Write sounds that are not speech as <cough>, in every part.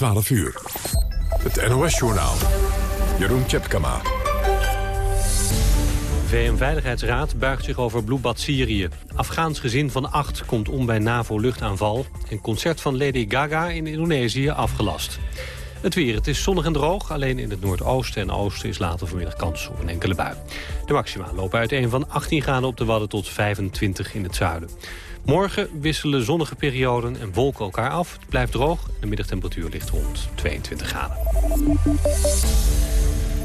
12 uur. Het NOS-journaal. Jeroen Tjepkama. VN-veiligheidsraad buigt zich over bloedbad Syrië. Afghaans gezin van acht komt om bij NAVO-luchtaanval... en concert van Lady Gaga in Indonesië afgelast. Het weer, het is zonnig en droog. Alleen in het noordoosten en oosten is later vanmiddag kans op een enkele bui. De maxima lopen uiteen van 18 graden op de Wadden tot 25 in het zuiden. Morgen wisselen zonnige perioden en wolken elkaar af. Het blijft droog. De middagtemperatuur ligt rond 22 graden.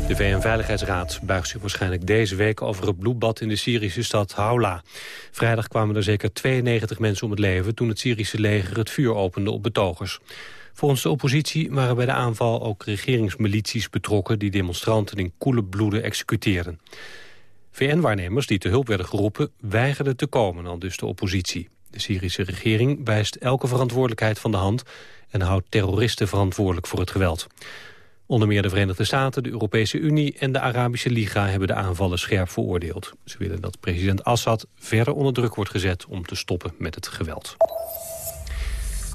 De VN-veiligheidsraad buigt zich waarschijnlijk deze week over het bloedbad in de Syrische stad Haula. Vrijdag kwamen er zeker 92 mensen om het leven toen het Syrische leger het vuur opende op betogers. Volgens de oppositie waren bij de aanval ook regeringsmilities betrokken die demonstranten in koele bloeden executeerden. VN-waarnemers die te hulp werden geroepen weigerden te komen, al dus de oppositie. De Syrische regering wijst elke verantwoordelijkheid van de hand... en houdt terroristen verantwoordelijk voor het geweld. Onder meer de Verenigde Staten, de Europese Unie en de Arabische Liga... hebben de aanvallen scherp veroordeeld. Ze willen dat president Assad verder onder druk wordt gezet... om te stoppen met het geweld.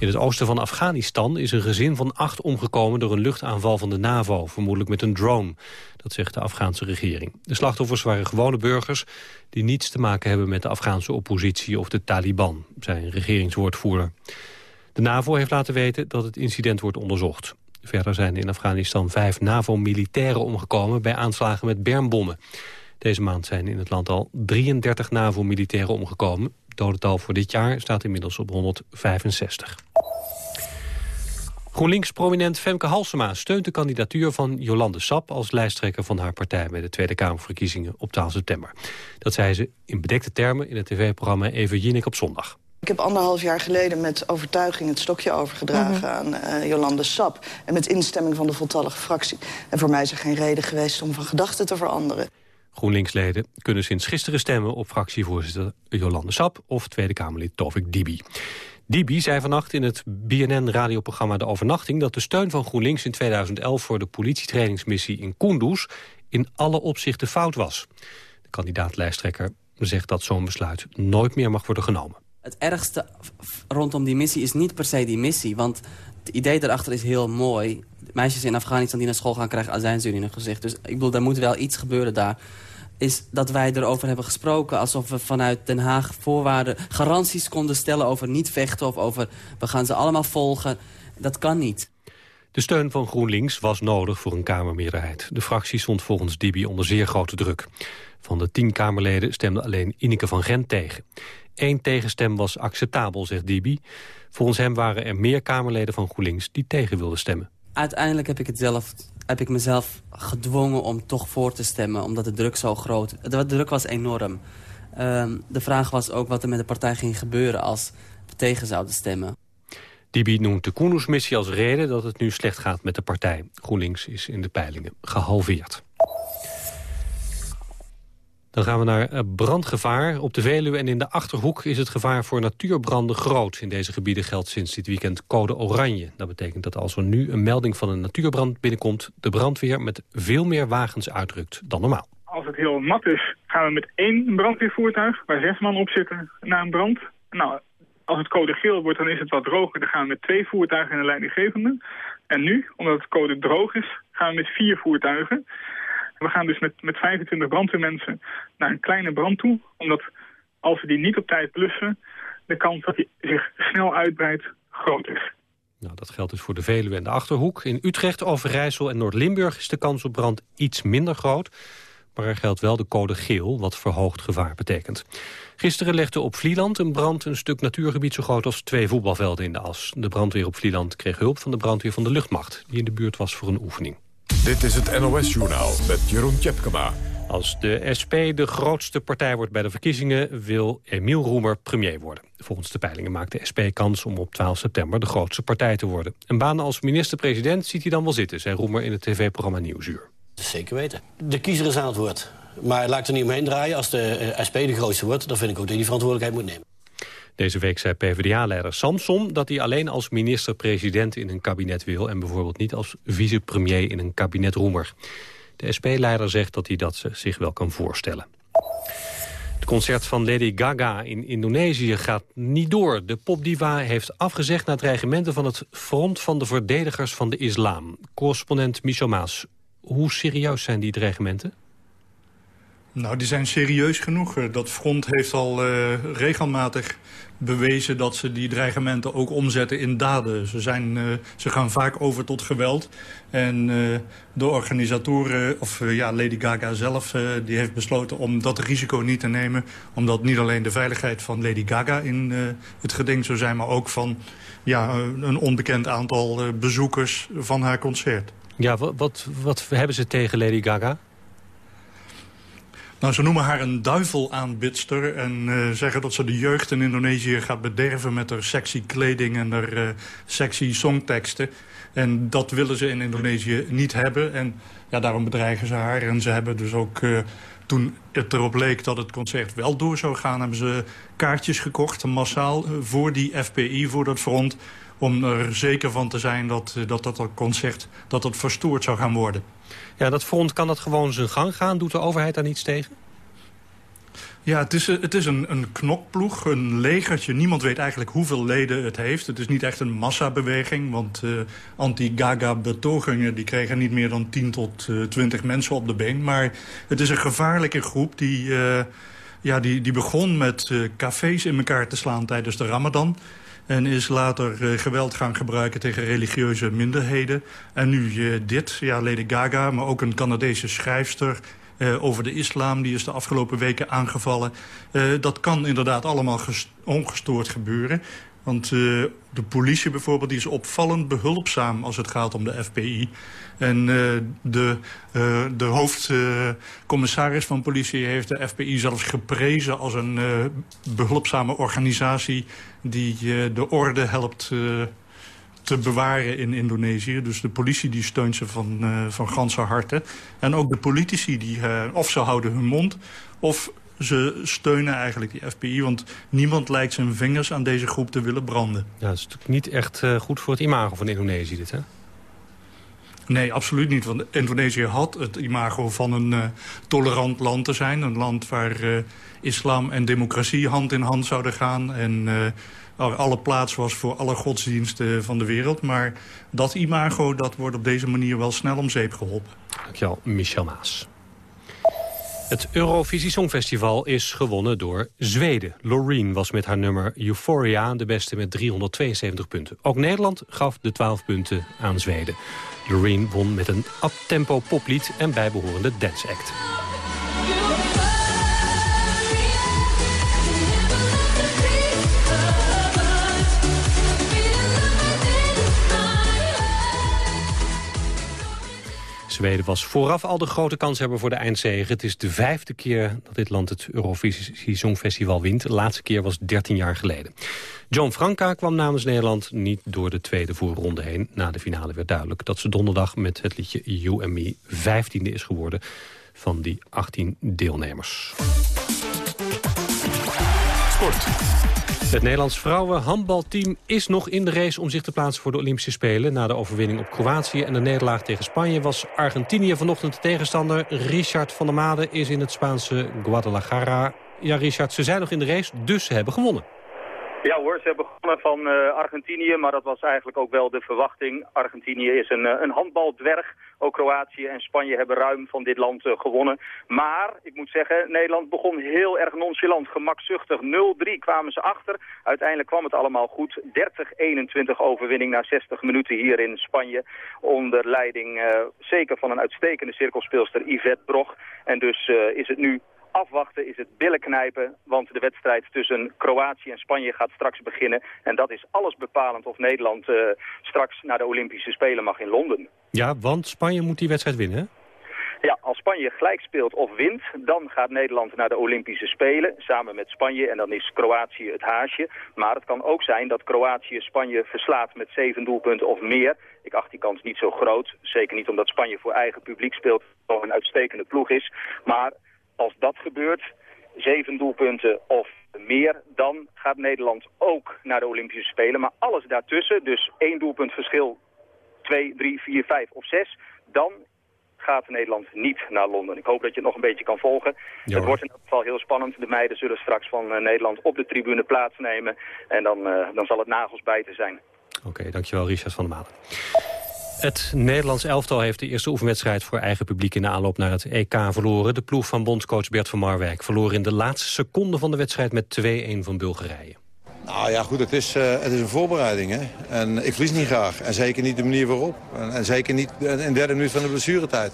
In het oosten van Afghanistan is een gezin van acht omgekomen... door een luchtaanval van de NAVO, vermoedelijk met een drone. Dat zegt de Afghaanse regering. De slachtoffers waren gewone burgers... die niets te maken hebben met de Afghaanse oppositie of de Taliban... zei een regeringswoordvoerder. De NAVO heeft laten weten dat het incident wordt onderzocht. Verder zijn in Afghanistan vijf NAVO-militairen omgekomen... bij aanslagen met bermbommen. Deze maand zijn in het land al 33 NAVO-militairen omgekomen. Het dodental voor dit jaar staat inmiddels op 165. GroenLinks-prominent Femke Halsema steunt de kandidatuur van Jolande Sap... als lijsttrekker van haar partij bij de Tweede Kamerverkiezingen op 12 september. Dat zei ze in bedekte termen in het tv-programma Even Jinek op zondag. Ik heb anderhalf jaar geleden met overtuiging het stokje overgedragen mhm. aan uh, Jolande Sap. En met instemming van de voltallige fractie. En voor mij is er geen reden geweest om van gedachten te veranderen. GroenLinks-leden kunnen sinds gisteren stemmen op fractievoorzitter Jolande Sap of Tweede Kamerlid Tovik Dibi. Dibi zei vannacht in het BNN-radioprogramma De Overnachting... dat de steun van GroenLinks in 2011 voor de politietrainingsmissie in Kunduz... in alle opzichten fout was. De kandidaat-lijsttrekker zegt dat zo'n besluit nooit meer mag worden genomen. Het ergste rondom die missie is niet per se die missie. Want idee daarachter is heel mooi. Meisjes in Afghanistan die naar school gaan krijgen azijnzuur in hun gezicht. Dus ik bedoel, er moet wel iets gebeuren daar is dat wij erover hebben gesproken... alsof we vanuit Den Haag voorwaarden, garanties konden stellen... over niet vechten of over we gaan ze allemaal volgen. Dat kan niet. De steun van GroenLinks was nodig voor een Kamermeerderheid. De fractie stond volgens Dibi onder zeer grote druk. Van de tien Kamerleden stemde alleen Ineke van Gent tegen. Eén tegenstem was acceptabel, zegt Dibi. Volgens hem waren er meer Kamerleden van GroenLinks die tegen wilden stemmen. Uiteindelijk heb ik het zelf heb ik mezelf gedwongen om toch voor te stemmen. Omdat de druk zo groot... De druk was enorm. Ehm, de vraag was ook wat er met de partij ging gebeuren als we tegen zouden stemmen. Dibi noemt de Koendersmissie als reden dat het nu slecht gaat met de partij. GroenLinks is in de peilingen gehalveerd. Dan gaan we naar eh, brandgevaar. Op de Veluwe en in de Achterhoek is het gevaar voor natuurbranden groot. In deze gebieden geldt sinds dit weekend code oranje. Dat betekent dat als er nu een melding van een natuurbrand binnenkomt... de brandweer met veel meer wagens uitrukt dan normaal. Als het heel nat is, gaan we met één brandweervoertuig... waar zes man op zitten, naar een brand. Nou, als het code geel wordt, dan is het wat droger. Dan gaan we met twee voertuigen en een leidinggevende. En nu, omdat het code droog is, gaan we met vier voertuigen... We gaan dus met, met 25 brandweermensen naar een kleine brand toe. Omdat als we die niet op tijd blussen, de kans dat die zich snel uitbreidt groot is. Nou, dat geldt dus voor de Veluwe en de Achterhoek. In Utrecht, Overijssel en Noord-Limburg is de kans op brand iets minder groot. Maar er geldt wel de code geel, wat verhoogd gevaar betekent. Gisteren legde op Vlieland een brand een stuk natuurgebied zo groot als twee voetbalvelden in de as. De brandweer op Vlieland kreeg hulp van de brandweer van de luchtmacht, die in de buurt was voor een oefening. Dit is het NOS-journaal met Jeroen Tjepkema. Als de SP de grootste partij wordt bij de verkiezingen... wil Emiel Roemer premier worden. Volgens de peilingen maakt de SP kans om op 12 september... de grootste partij te worden. Een baan als minister-president ziet hij dan wel zitten... zei Roemer in het tv-programma Nieuwsuur. Zeker weten. De kiezer is aan het woord. Maar laat er niet omheen draaien. Als de eh, SP de grootste wordt... dan vind ik ook dat hij die verantwoordelijkheid moet nemen. Deze week zei PvdA-leider Samson dat hij alleen als minister-president in een kabinet wil... en bijvoorbeeld niet als vicepremier in een kabinet Roemer. De SP-leider zegt dat hij dat zich wel kan voorstellen. Het concert van Lady Gaga in Indonesië gaat niet door. De popdiva heeft afgezegd na dreigementen van het Front van de Verdedigers van de Islam. Correspondent Michel Maas, hoe serieus zijn die dreigementen? Nou, die zijn serieus genoeg. Eh, dat front heeft al uh, regelmatig bewezen dat ze die dreigementen ook omzetten in daden. Ze, zijn, uh, ze gaan vaak over tot geweld. En de organisatoren, of ja, Lady Gaga zelf, die heeft besloten om dat risico niet te nemen. Omdat niet alleen de veiligheid van Lady Gaga in het geding zou zijn... maar ook van ja, een onbekend aantal bezoekers van haar concert. Ja, wat, wat hebben ze tegen Lady Gaga? Nou, ze noemen haar een duivelaanbidster en uh, zeggen dat ze de jeugd in Indonesië gaat bederven met haar sexy kleding en haar uh, sexy songteksten. En dat willen ze in Indonesië niet hebben en ja, daarom bedreigen ze haar. En ze hebben dus ook, uh, toen het erop leek dat het concert wel door zou gaan, hebben ze kaartjes gekocht, massaal, voor die FPI, voor dat front om er zeker van te zijn dat dat, dat concert dat dat verstoord zou gaan worden. Ja, dat front kan dat gewoon zijn gang gaan. Doet de overheid daar niets tegen? Ja, het is, het is een, een knokploeg, een legertje. Niemand weet eigenlijk hoeveel leden het heeft. Het is niet echt een massabeweging, want uh, anti-Gaga-betogingen... die kregen niet meer dan 10 tot uh, 20 mensen op de been. Maar het is een gevaarlijke groep die, uh, ja, die, die begon met cafés in elkaar te slaan tijdens de ramadan... En is later uh, geweld gaan gebruiken tegen religieuze minderheden. En nu uh, dit, ja, Lady Gaga, maar ook een Canadese schrijfster... Uh, over de islam, die is de afgelopen weken aangevallen. dat kan inderdaad allemaal ongestoord gebeuren. Want de politie bijvoorbeeld die is opvallend behulpzaam als het gaat om de FPI. En uh, de, uh, de hoofdcommissaris van politie heeft de FPI zelfs geprezen als een behulpzame organisatie die de orde helpt te bewaren in Indonesië. Dus de politie die steunt ze van, van ganse harte. En ook de politici, die, of ze houden hun mond... of ze steunen eigenlijk die FPI. Want niemand lijkt zijn vingers aan deze groep te willen branden. Ja, dat is natuurlijk niet echt uh, goed voor het imago van Indonesië dit, hè? Nee, absoluut niet. Want Indonesië had het imago van een uh, tolerant land te zijn. Een land waar uh, islam en democratie hand in hand zouden gaan. En uh, alle plaats was voor alle godsdiensten van de wereld. Maar dat imago dat wordt op deze manier wel snel om zeep geholpen. Dankjewel, Michel Maas. Het Eurovisie Songfestival is gewonnen door Zweden. Loreen was met haar nummer Euphoria de beste met 372 punten. Ook Nederland gaf de 12 punten aan Zweden. Loreen won met een uptempo poplied en bijbehorende dance act. Zweden was vooraf al de grote kans hebben voor de eindzege. Het is de vijfde keer dat dit land het Eurovisie Songfestival wint. De laatste keer was 13 jaar geleden. John Franca kwam namens Nederland niet door de tweede voorronde heen. Na de finale werd duidelijk dat ze donderdag met het liedje You and Me 15e is geworden van die 18 deelnemers. Sport. Het Nederlands vrouwenhandbalteam is nog in de race om zich te plaatsen voor de Olympische Spelen. Na de overwinning op Kroatië en de nederlaag tegen Spanje was Argentinië vanochtend de tegenstander. Richard van der Made is in het Spaanse Guadalajara. Ja, Richard, ze zijn nog in de race, dus ze hebben gewonnen. Ja hoor, ze hebben gewonnen van uh, Argentinië, maar dat was eigenlijk ook wel de verwachting. Argentinië is een, uh, een handbaldwerg. Ook Kroatië en Spanje hebben ruim van dit land uh, gewonnen. Maar, ik moet zeggen, Nederland begon heel erg nonchalant, gemakzuchtig. 0-3 kwamen ze achter. Uiteindelijk kwam het allemaal goed. 30-21 overwinning na 60 minuten hier in Spanje. Onder leiding zeker van een uitstekende cirkelspeelster Yvette Brog. En dus is het nu afwachten is het billen knijpen, want de wedstrijd tussen Kroatië en Spanje gaat straks beginnen. En dat is alles bepalend of Nederland uh, straks naar de Olympische Spelen mag in Londen. Ja, want Spanje moet die wedstrijd winnen, Ja, als Spanje gelijk speelt of wint, dan gaat Nederland naar de Olympische Spelen samen met Spanje. En dan is Kroatië het haasje. Maar het kan ook zijn dat Kroatië Spanje verslaat met zeven doelpunten of meer. Ik acht die kans niet zo groot. Zeker niet omdat Spanje voor eigen publiek speelt, gewoon een uitstekende ploeg is. Maar als dat gebeurt, zeven doelpunten of meer, dan gaat Nederland ook naar de Olympische Spelen. Maar alles daartussen, dus één doelpunt verschil, twee, drie, vier, vijf of zes, dan gaat Nederland niet naar Londen. Ik hoop dat je het nog een beetje kan volgen. het wordt in elk geval heel spannend. De meiden zullen straks van Nederland op de tribune plaatsnemen. En dan, dan zal het nagels bijten zijn. Oké, dankjewel Richard van der Malen. Het Nederlands elftal heeft de eerste oefenwedstrijd voor eigen publiek in de aanloop naar het EK verloren. De ploeg van bondscoach Bert van Marwijk verloor in de laatste seconde van de wedstrijd met 2-1 van Bulgarije. Nou ja, goed, het is, uh, het is een voorbereiding. Hè? En ik verlies niet graag. En zeker niet de manier waarop. En, en zeker niet in de derde minuut van de blessuretijd.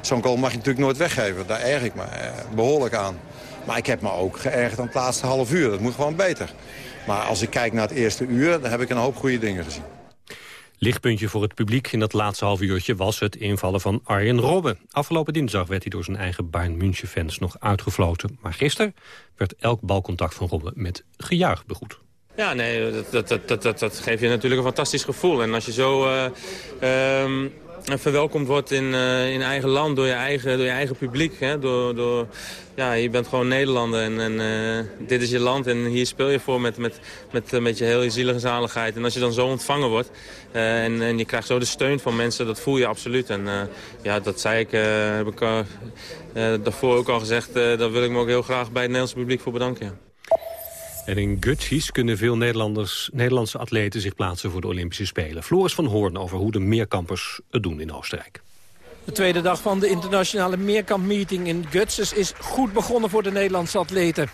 Zo'n goal mag je natuurlijk nooit weggeven. Daar erg ik me eh, behoorlijk aan. Maar ik heb me ook geërgerd aan het laatste half uur. Dat moet gewoon beter. Maar als ik kijk naar het eerste uur, dan heb ik een hoop goede dingen gezien. Lichtpuntje voor het publiek in dat laatste half uurtje was het invallen van Arjen Robben. Afgelopen dinsdag werd hij door zijn eigen Bayern München fans nog uitgefloten. Maar gisteren werd elk balcontact van Robben met gejuich begroet. Ja, nee, dat, dat, dat, dat, geeft je natuurlijk een fantastisch gevoel. En als je zo uh, um, verwelkomd wordt in, uh, in eigen land door je eigen, door je eigen publiek. Hè, door, door, ja, je bent gewoon Nederlander en, en uh, dit is je land en hier speel je voor met, met, met, met je hele zielige zaligheid. En als je dan zo ontvangen wordt en, en je krijgt zo de steun van mensen, dat voel je absoluut. En ja, dat zei ik, heb ik daarvoor ook al gezegd, daar wil ik me ook heel graag bij het Nederlandse publiek voor bedanken. En in Gutsies kunnen veel Nederlanders, Nederlandse atleten zich plaatsen voor de Olympische Spelen. Floris van Hoorn over hoe de meerkampers het doen in Oostenrijk. De tweede dag van de internationale meerkampmeeting in Gutses is goed begonnen voor de Nederlandse atleten.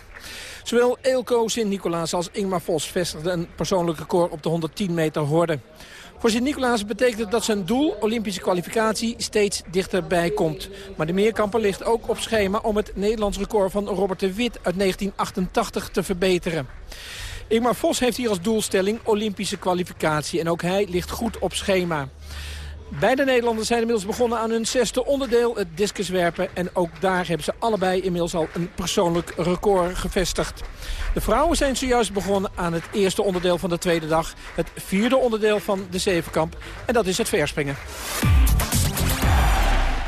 Zowel Eelco Sint-Nicolaas als Ingmar Vos vestigden een persoonlijk record op de 110 meter horde. Voor Sint-Nicolaas betekent het dat zijn doel, Olympische kwalificatie, steeds dichterbij komt. Maar de meerkamper ligt ook op schema om het Nederlands record van Robert de Wit uit 1988 te verbeteren. Ingmar Vos heeft hier als doelstelling Olympische kwalificatie. En ook hij ligt goed op schema. Beide Nederlanders zijn inmiddels begonnen aan hun zesde onderdeel, het discuswerpen. En ook daar hebben ze allebei inmiddels al een persoonlijk record gevestigd. De vrouwen zijn zojuist begonnen aan het eerste onderdeel van de tweede dag. Het vierde onderdeel van de zevenkamp. En dat is het verspringen.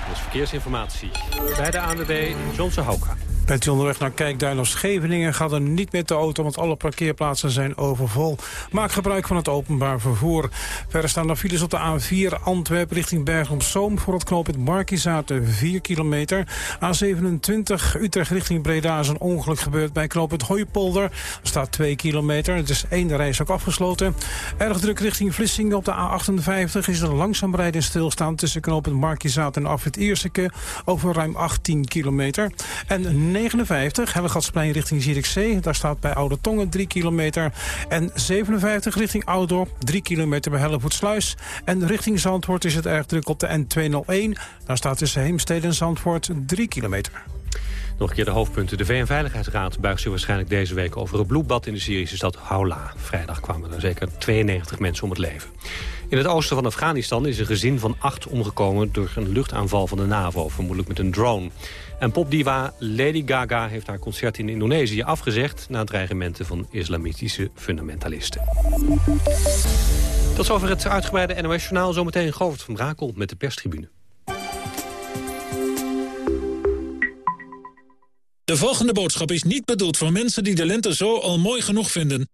Dat is verkeersinformatie. Bij de ANWB Johnson Houka. Bent u onderweg naar Kijkduin of Scheveningen... gaat er niet met de auto, want alle parkeerplaatsen zijn overvol. Maak gebruik van het openbaar vervoer. Verder staan er files op de A4 Antwerpen richting Bergen-op-Zoom... voor het knooppunt Markizaat 4 kilometer. A27 Utrecht richting Breda is een ongeluk gebeurd bij knooppunt Hooipolder. Er staat 2 kilometer, het is één reis ook afgesloten. Erg druk richting Vlissingen op de A58 is er langzaam rijden stilstaan... tussen knooppunt Markizaat en Afrit Ierseke over ruim 18 kilometer. En 59, Hellegatsplein richting Zierikzee. Daar staat bij Oude Tongen 3 kilometer. En 57 richting Oudorp, 3 kilometer bij Hellevoetsluis. En richting Zandvoort is het erg druk op de N201. Daar staat tussen Heemstede en Zandvoort 3 kilometer. Nog een keer de hoofdpunten. De VN-veiligheidsraad buigt zich waarschijnlijk deze week over het bloedbad in de Syrische stad Haula. Vrijdag kwamen er zeker 92 mensen om het leven. In het oosten van Afghanistan is een gezin van acht omgekomen door een luchtaanval van de NAVO, vermoedelijk met een drone. En popdiva Lady Gaga heeft haar concert in Indonesië afgezegd... na dreigementen van islamitische fundamentalisten. Tot zover het uitgebreide NOS-journaal. Zometeen Govert van Brakel met de perstribune. De volgende boodschap is niet bedoeld voor mensen die de lente zo al mooi genoeg vinden.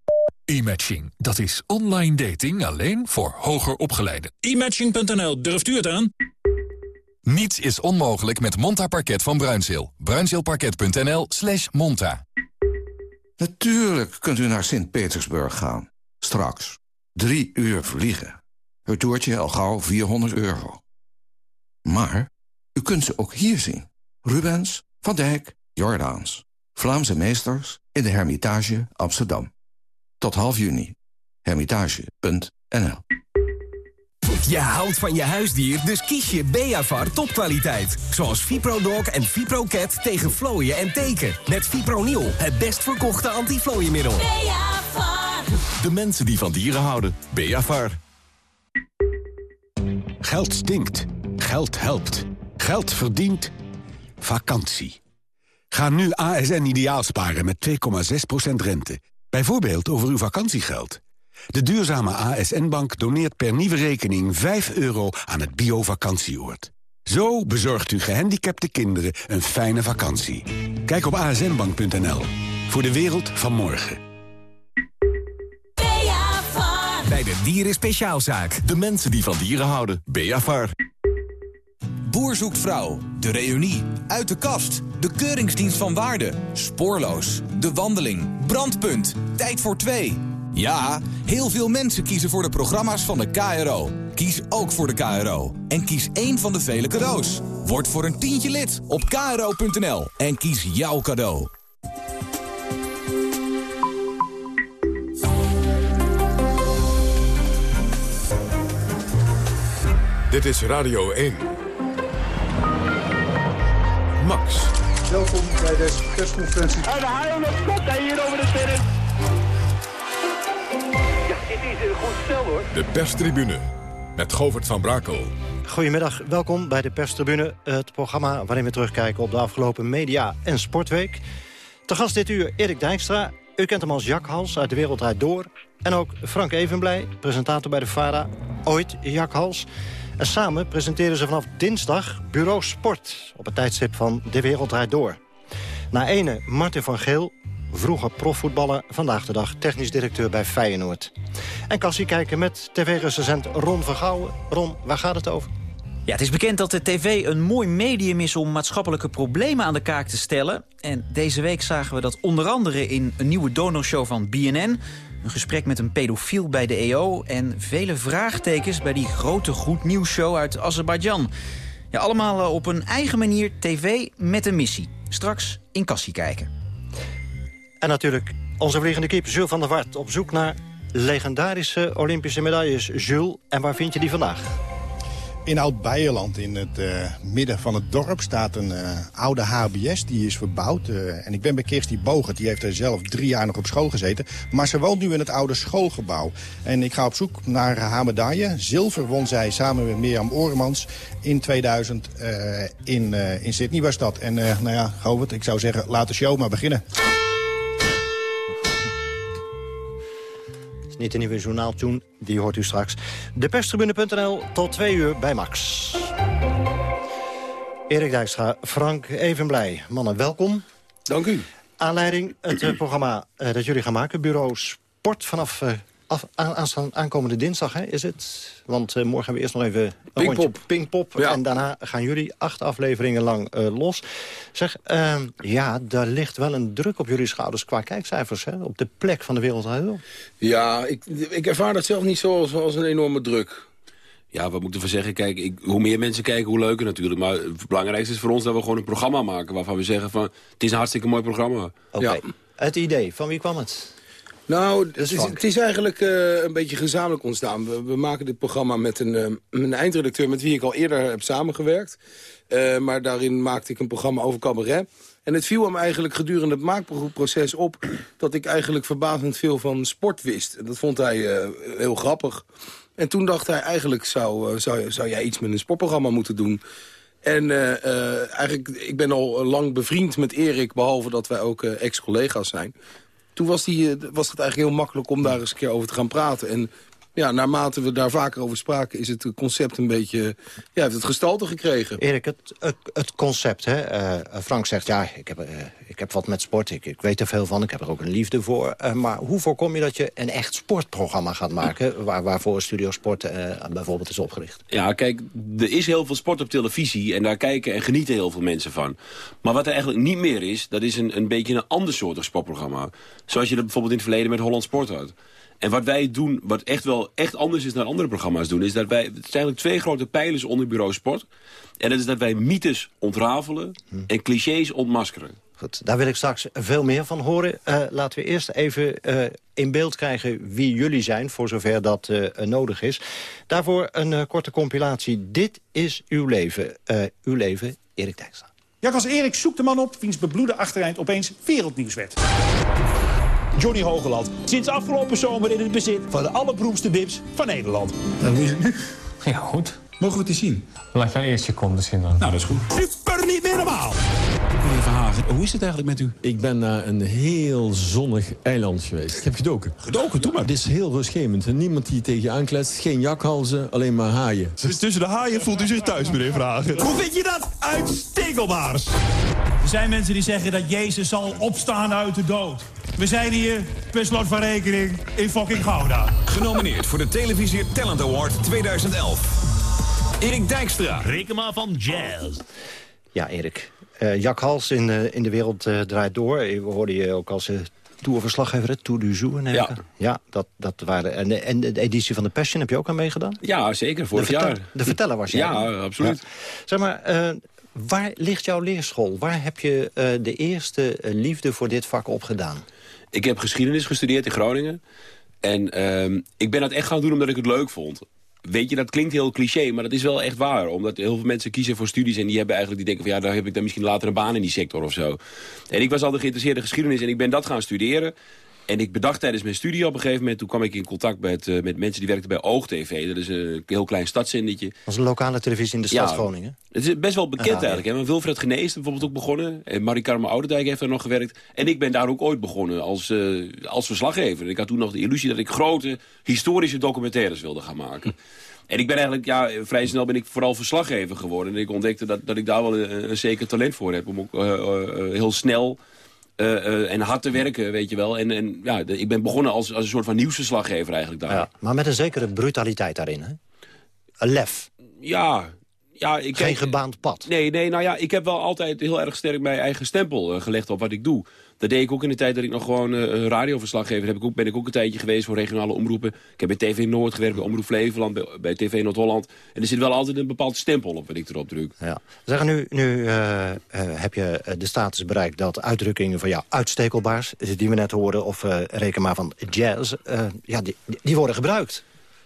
E-matching, dat is online dating alleen voor hoger opgeleiden. E-matching.nl, durft u het aan? Niets is onmogelijk met Monta Parket van Bruinzeel. Bruinzeelparket.nl slash monta. Natuurlijk kunt u naar Sint-Petersburg gaan. Straks. Drie uur vliegen. Het toertje al gauw 400 euro. Maar u kunt ze ook hier zien. Rubens, Van Dijk, Jordaans. Vlaamse meesters in de Hermitage Amsterdam. Tot half juni. Hermitage.nl je houdt van je huisdier, dus kies je Beavar topkwaliteit. Zoals ViproDog en ViproCat tegen vlooien en teken. Met Fipronil, het best verkochte antiflooienmiddel. Beavar. De mensen die van dieren houden. Beavar. Geld stinkt. Geld helpt. Geld verdient. Vakantie. Ga nu ASN ideaal sparen met 2,6% rente. Bijvoorbeeld over uw vakantiegeld. De duurzame ASN-Bank doneert per nieuwe rekening 5 euro aan het bio-vakantieoord. Zo bezorgt u gehandicapte kinderen een fijne vakantie. Kijk op asnbank.nl. Voor de wereld van morgen. Bij de Dieren Speciaalzaak. De mensen die van dieren houden. Beavar. Boer zoekt vrouw, De Reunie, Uit de kast, De Keuringsdienst van Waarde, Spoorloos, De Wandeling, Brandpunt, Tijd voor twee. Ja, heel veel mensen kiezen voor de programma's van de KRO. Kies ook voor de KRO. En kies één van de vele cadeaus. Word voor een tientje lid op kro.nl en kies jouw cadeau. Dit is Radio 1. Max. Welkom bij deze persconferentie. En de haal nog komt hij hier over de terrein. Dit is hoor. De perstribune met Govert van Brakel. Goedemiddag, welkom bij de perstribune. Het programma waarin we terugkijken op de afgelopen media- en sportweek. Te gast dit uur Erik Dijkstra. U kent hem als Jack Hals uit De Wereld Draait Door. En ook Frank Evenblij, presentator bij de VARA. Ooit Jack Hals. En samen presenteren ze vanaf dinsdag Bureau Sport... op het tijdstip van De Wereld Draait Door. Na ene Martin van Geel, vroeger profvoetballer... vandaag de dag technisch directeur bij Feyenoord. En kassie kijken met tv-recensent Ron Vergouwen. Ron, waar gaat het over? Ja, het is bekend dat de tv een mooi medium is om maatschappelijke problemen aan de kaak te stellen. En deze week zagen we dat onder andere in een nieuwe donorshow van BNN... een gesprek met een pedofiel bij de EO... en vele vraagtekens bij die grote goed nieuwsshow uit Azerbeidzjan. Ja, allemaal eh, op een eigen manier tv met een missie. Straks in Kassie kijken. En natuurlijk onze vliegende kip Jules van der Wart op zoek naar legendarische Olympische medailles. Jules, en waar vind je die vandaag? In Oud-Beierland, in het uh, midden van het dorp, staat een uh, oude HBS. Die is verbouwd. Uh, en ik ben bij Kirstie Bogert. Die heeft er zelf drie jaar nog op school gezeten. Maar ze woont nu in het oude schoolgebouw. En ik ga op zoek naar haar medaille. Zilver won zij samen met Mirjam Oremans in 2000 in, in Sydney was dat. En nou ja, Govert, ik zou zeggen, laat de show maar beginnen. Niet de nieuwe journaaltune, die hoort u straks. Deperstribune.nl tot twee uur bij Max. Erik Dijkstra, Frank Evenblij. Mannen, welkom. Dank u. Aanleiding, het uh, programma uh, dat jullie gaan maken. Bureau Sport vanaf uh, af, aan, aankomende dinsdag, hè, is het? Want morgen hebben we eerst nog even een rondje. Ja. En daarna gaan jullie acht afleveringen lang los. Zeg, ehm, ja, daar ligt wel een druk op jullie schouders qua kijkcijfers. Hè, op de plek van de wereld. Ja, ik, ik ervaar dat zelf niet zo als, als een enorme druk. Ja, wat moet ik ervan zeggen? Kijk, ik, hoe meer mensen kijken, hoe leuker natuurlijk. Maar het belangrijkste is voor ons dat we gewoon een programma maken... waarvan we zeggen van, het is een hartstikke mooi programma. Oké. Ja. Het idee, van wie kwam het? Nou, het is, het is eigenlijk uh, een beetje gezamenlijk ontstaan. We, we maken dit programma met een, uh, een eindredacteur... met wie ik al eerder heb samengewerkt. Uh, maar daarin maakte ik een programma over cabaret. En het viel hem eigenlijk gedurende het maakproces op... dat ik eigenlijk verbazend veel van sport wist. En dat vond hij heel grappig. En toen dacht hij, eigenlijk zou, zou, zou jij iets met een sportprogramma moeten doen. En uh, uh, eigenlijk, ik ben al lang bevriend met Erik... behalve dat wij ook uh, ex-collega's zijn. Toen was, die, was het eigenlijk heel makkelijk om daar eens een keer over te gaan praten. En ja, naarmate we daar vaker over spraken... is het concept een beetje... Ja, heeft het gestalte gekregen. Erik, het, het, het concept, hè? Uh, Frank zegt, ja, ik heb, uh, ik heb wat met sport. Ik, ik weet er veel van, ik heb er ook een liefde voor. Uh, maar hoe voorkom je dat je een echt sportprogramma gaat maken... Waar, waarvoor Studio Sport bijvoorbeeld is opgericht? Ja, kijk, er is heel veel sport op televisie... en daar kijken en genieten heel veel mensen van. Maar wat er eigenlijk niet meer is... dat is een, een beetje een ander soort sportprogramma. Zoals je dat bijvoorbeeld in het verleden met Holland Sport had. En wat wij doen, wat echt wel echt anders is dan andere programma's doen... is dat wij, het zijn eigenlijk twee grote pijlers onder bureau sport. En dat is dat wij mythes ontrafelen en clichés ontmaskeren. Goed, daar wil ik straks veel meer van horen. Uh, laten we eerst even uh, in beeld krijgen wie jullie zijn, voor zover dat uh, nodig is. Daarvoor een korte compilatie. Dit is uw leven. uw leven, Erik Dijkstra. Jak als Erik zoekt de man op, wiens bebloede achtereind opeens wereldnieuws werd. Johnny Hogeland. Sinds afgelopen zomer in het bezit van de allerberoemdste dips van Nederland. En hoe is het nu? Ja, goed. Mogen we het eens zien? Laat jij eerst je kont zien dan. Nou, dat is goed. Super niet meer normaal. Meneer Verhagen, hoe is het eigenlijk met u? Ik ben naar een heel zonnig eiland geweest. Ik heb gedoken. Gedoken? Doe maar. Het is heel rustgevend. Niemand die tegen je aankletst. Geen jakhalzen, alleen maar haaien. Dus tussen de haaien voelt u zich thuis, meneer Vragen. Hoe vind je dat? Uitstekkelbaars. Er zijn mensen die zeggen dat Jezus zal opstaan uit de dood. We zijn hier, per slot van rekening, in fucking Gouda. Genomineerd voor de Televisie Talent Award 2011. Erik Dijkstra. Rekema van Jazz. Ja, Erik. Uh, Jack Hals in, uh, in de wereld uh, draait door. We hoorden je ook als tourverslaggever, het Tour du Jour. Ja. ja dat, dat waren, en, de, en de editie van de Passion heb je ook aan meegedaan? Ja, zeker, vorig de jaar. De verteller was jij. Ja, absoluut. Ja. Zeg maar, waar ligt jouw leerschool? Waar heb je de eerste liefde voor dit vak opgedaan? Ik heb geschiedenis gestudeerd in Groningen. En ehm, ik ben dat echt gaan doen omdat ik het leuk vond. Weet je, dat klinkt heel cliché, maar dat is wel echt waar. Omdat heel veel mensen kiezen voor studies en die hebben eigenlijk die denken van ja, daar heb ik dan misschien later een baan in die sector of zo. En ik was altijd geïnteresseerd in geschiedenis en ik ben dat gaan studeren. En ik bedacht tijdens mijn studie op een gegeven moment... toen kwam ik in contact met, uh, met mensen die werkten bij OogTV. Dat is een heel klein stadszendetje. Dat is een lokale televisie in de stad ja, Groningen. Het is best wel bekend eigenlijk. Hè? Wilfred Genees is bijvoorbeeld ook begonnen. En Marie Carmen Oudendijk heeft daar nog gewerkt. En ik ben daar ook ooit begonnen als, uh, als verslaggever. Ik had toen nog de illusie dat ik grote historische documentaires wilde gaan maken. En ik ben eigenlijk, ja, vrij snel ben ik vooral verslaggever geworden. En ik ontdekte dat, dat ik daar wel een, een zeker talent voor heb. Om ook uh, heel snel uh, uh, en hard te werken, weet je wel. En, en ja, de, ik ben begonnen als, als een soort van nieuwsverslaggever eigenlijk daar. Ja, maar met een zekere brutaliteit daarin, hè? Een lef. Ja, ja, ik Geen gebaand pad. Nee, nee, nou ja, ik heb wel altijd heel erg sterk mijn eigen stempel uh, gelegd op wat ik doe. Dat deed ik ook in de tijd dat ik nog gewoon uh, radioverslaggever heb ik ook, ben ik ook een tijdje geweest voor regionale omroepen. Ik heb bij TV Noord gewerkt, bij Omroep Flevoland, bij, TV Noord-Holland. En er zit wel altijd een bepaald stempel op wat ik erop druk. Ja. Zeggen nu, nu uh, heb je de status bereikt dat uitdrukkingen van ja, uitstekelbaars, die we net hoorden, of reken maar van jazz, ja, die, die worden gebruikt.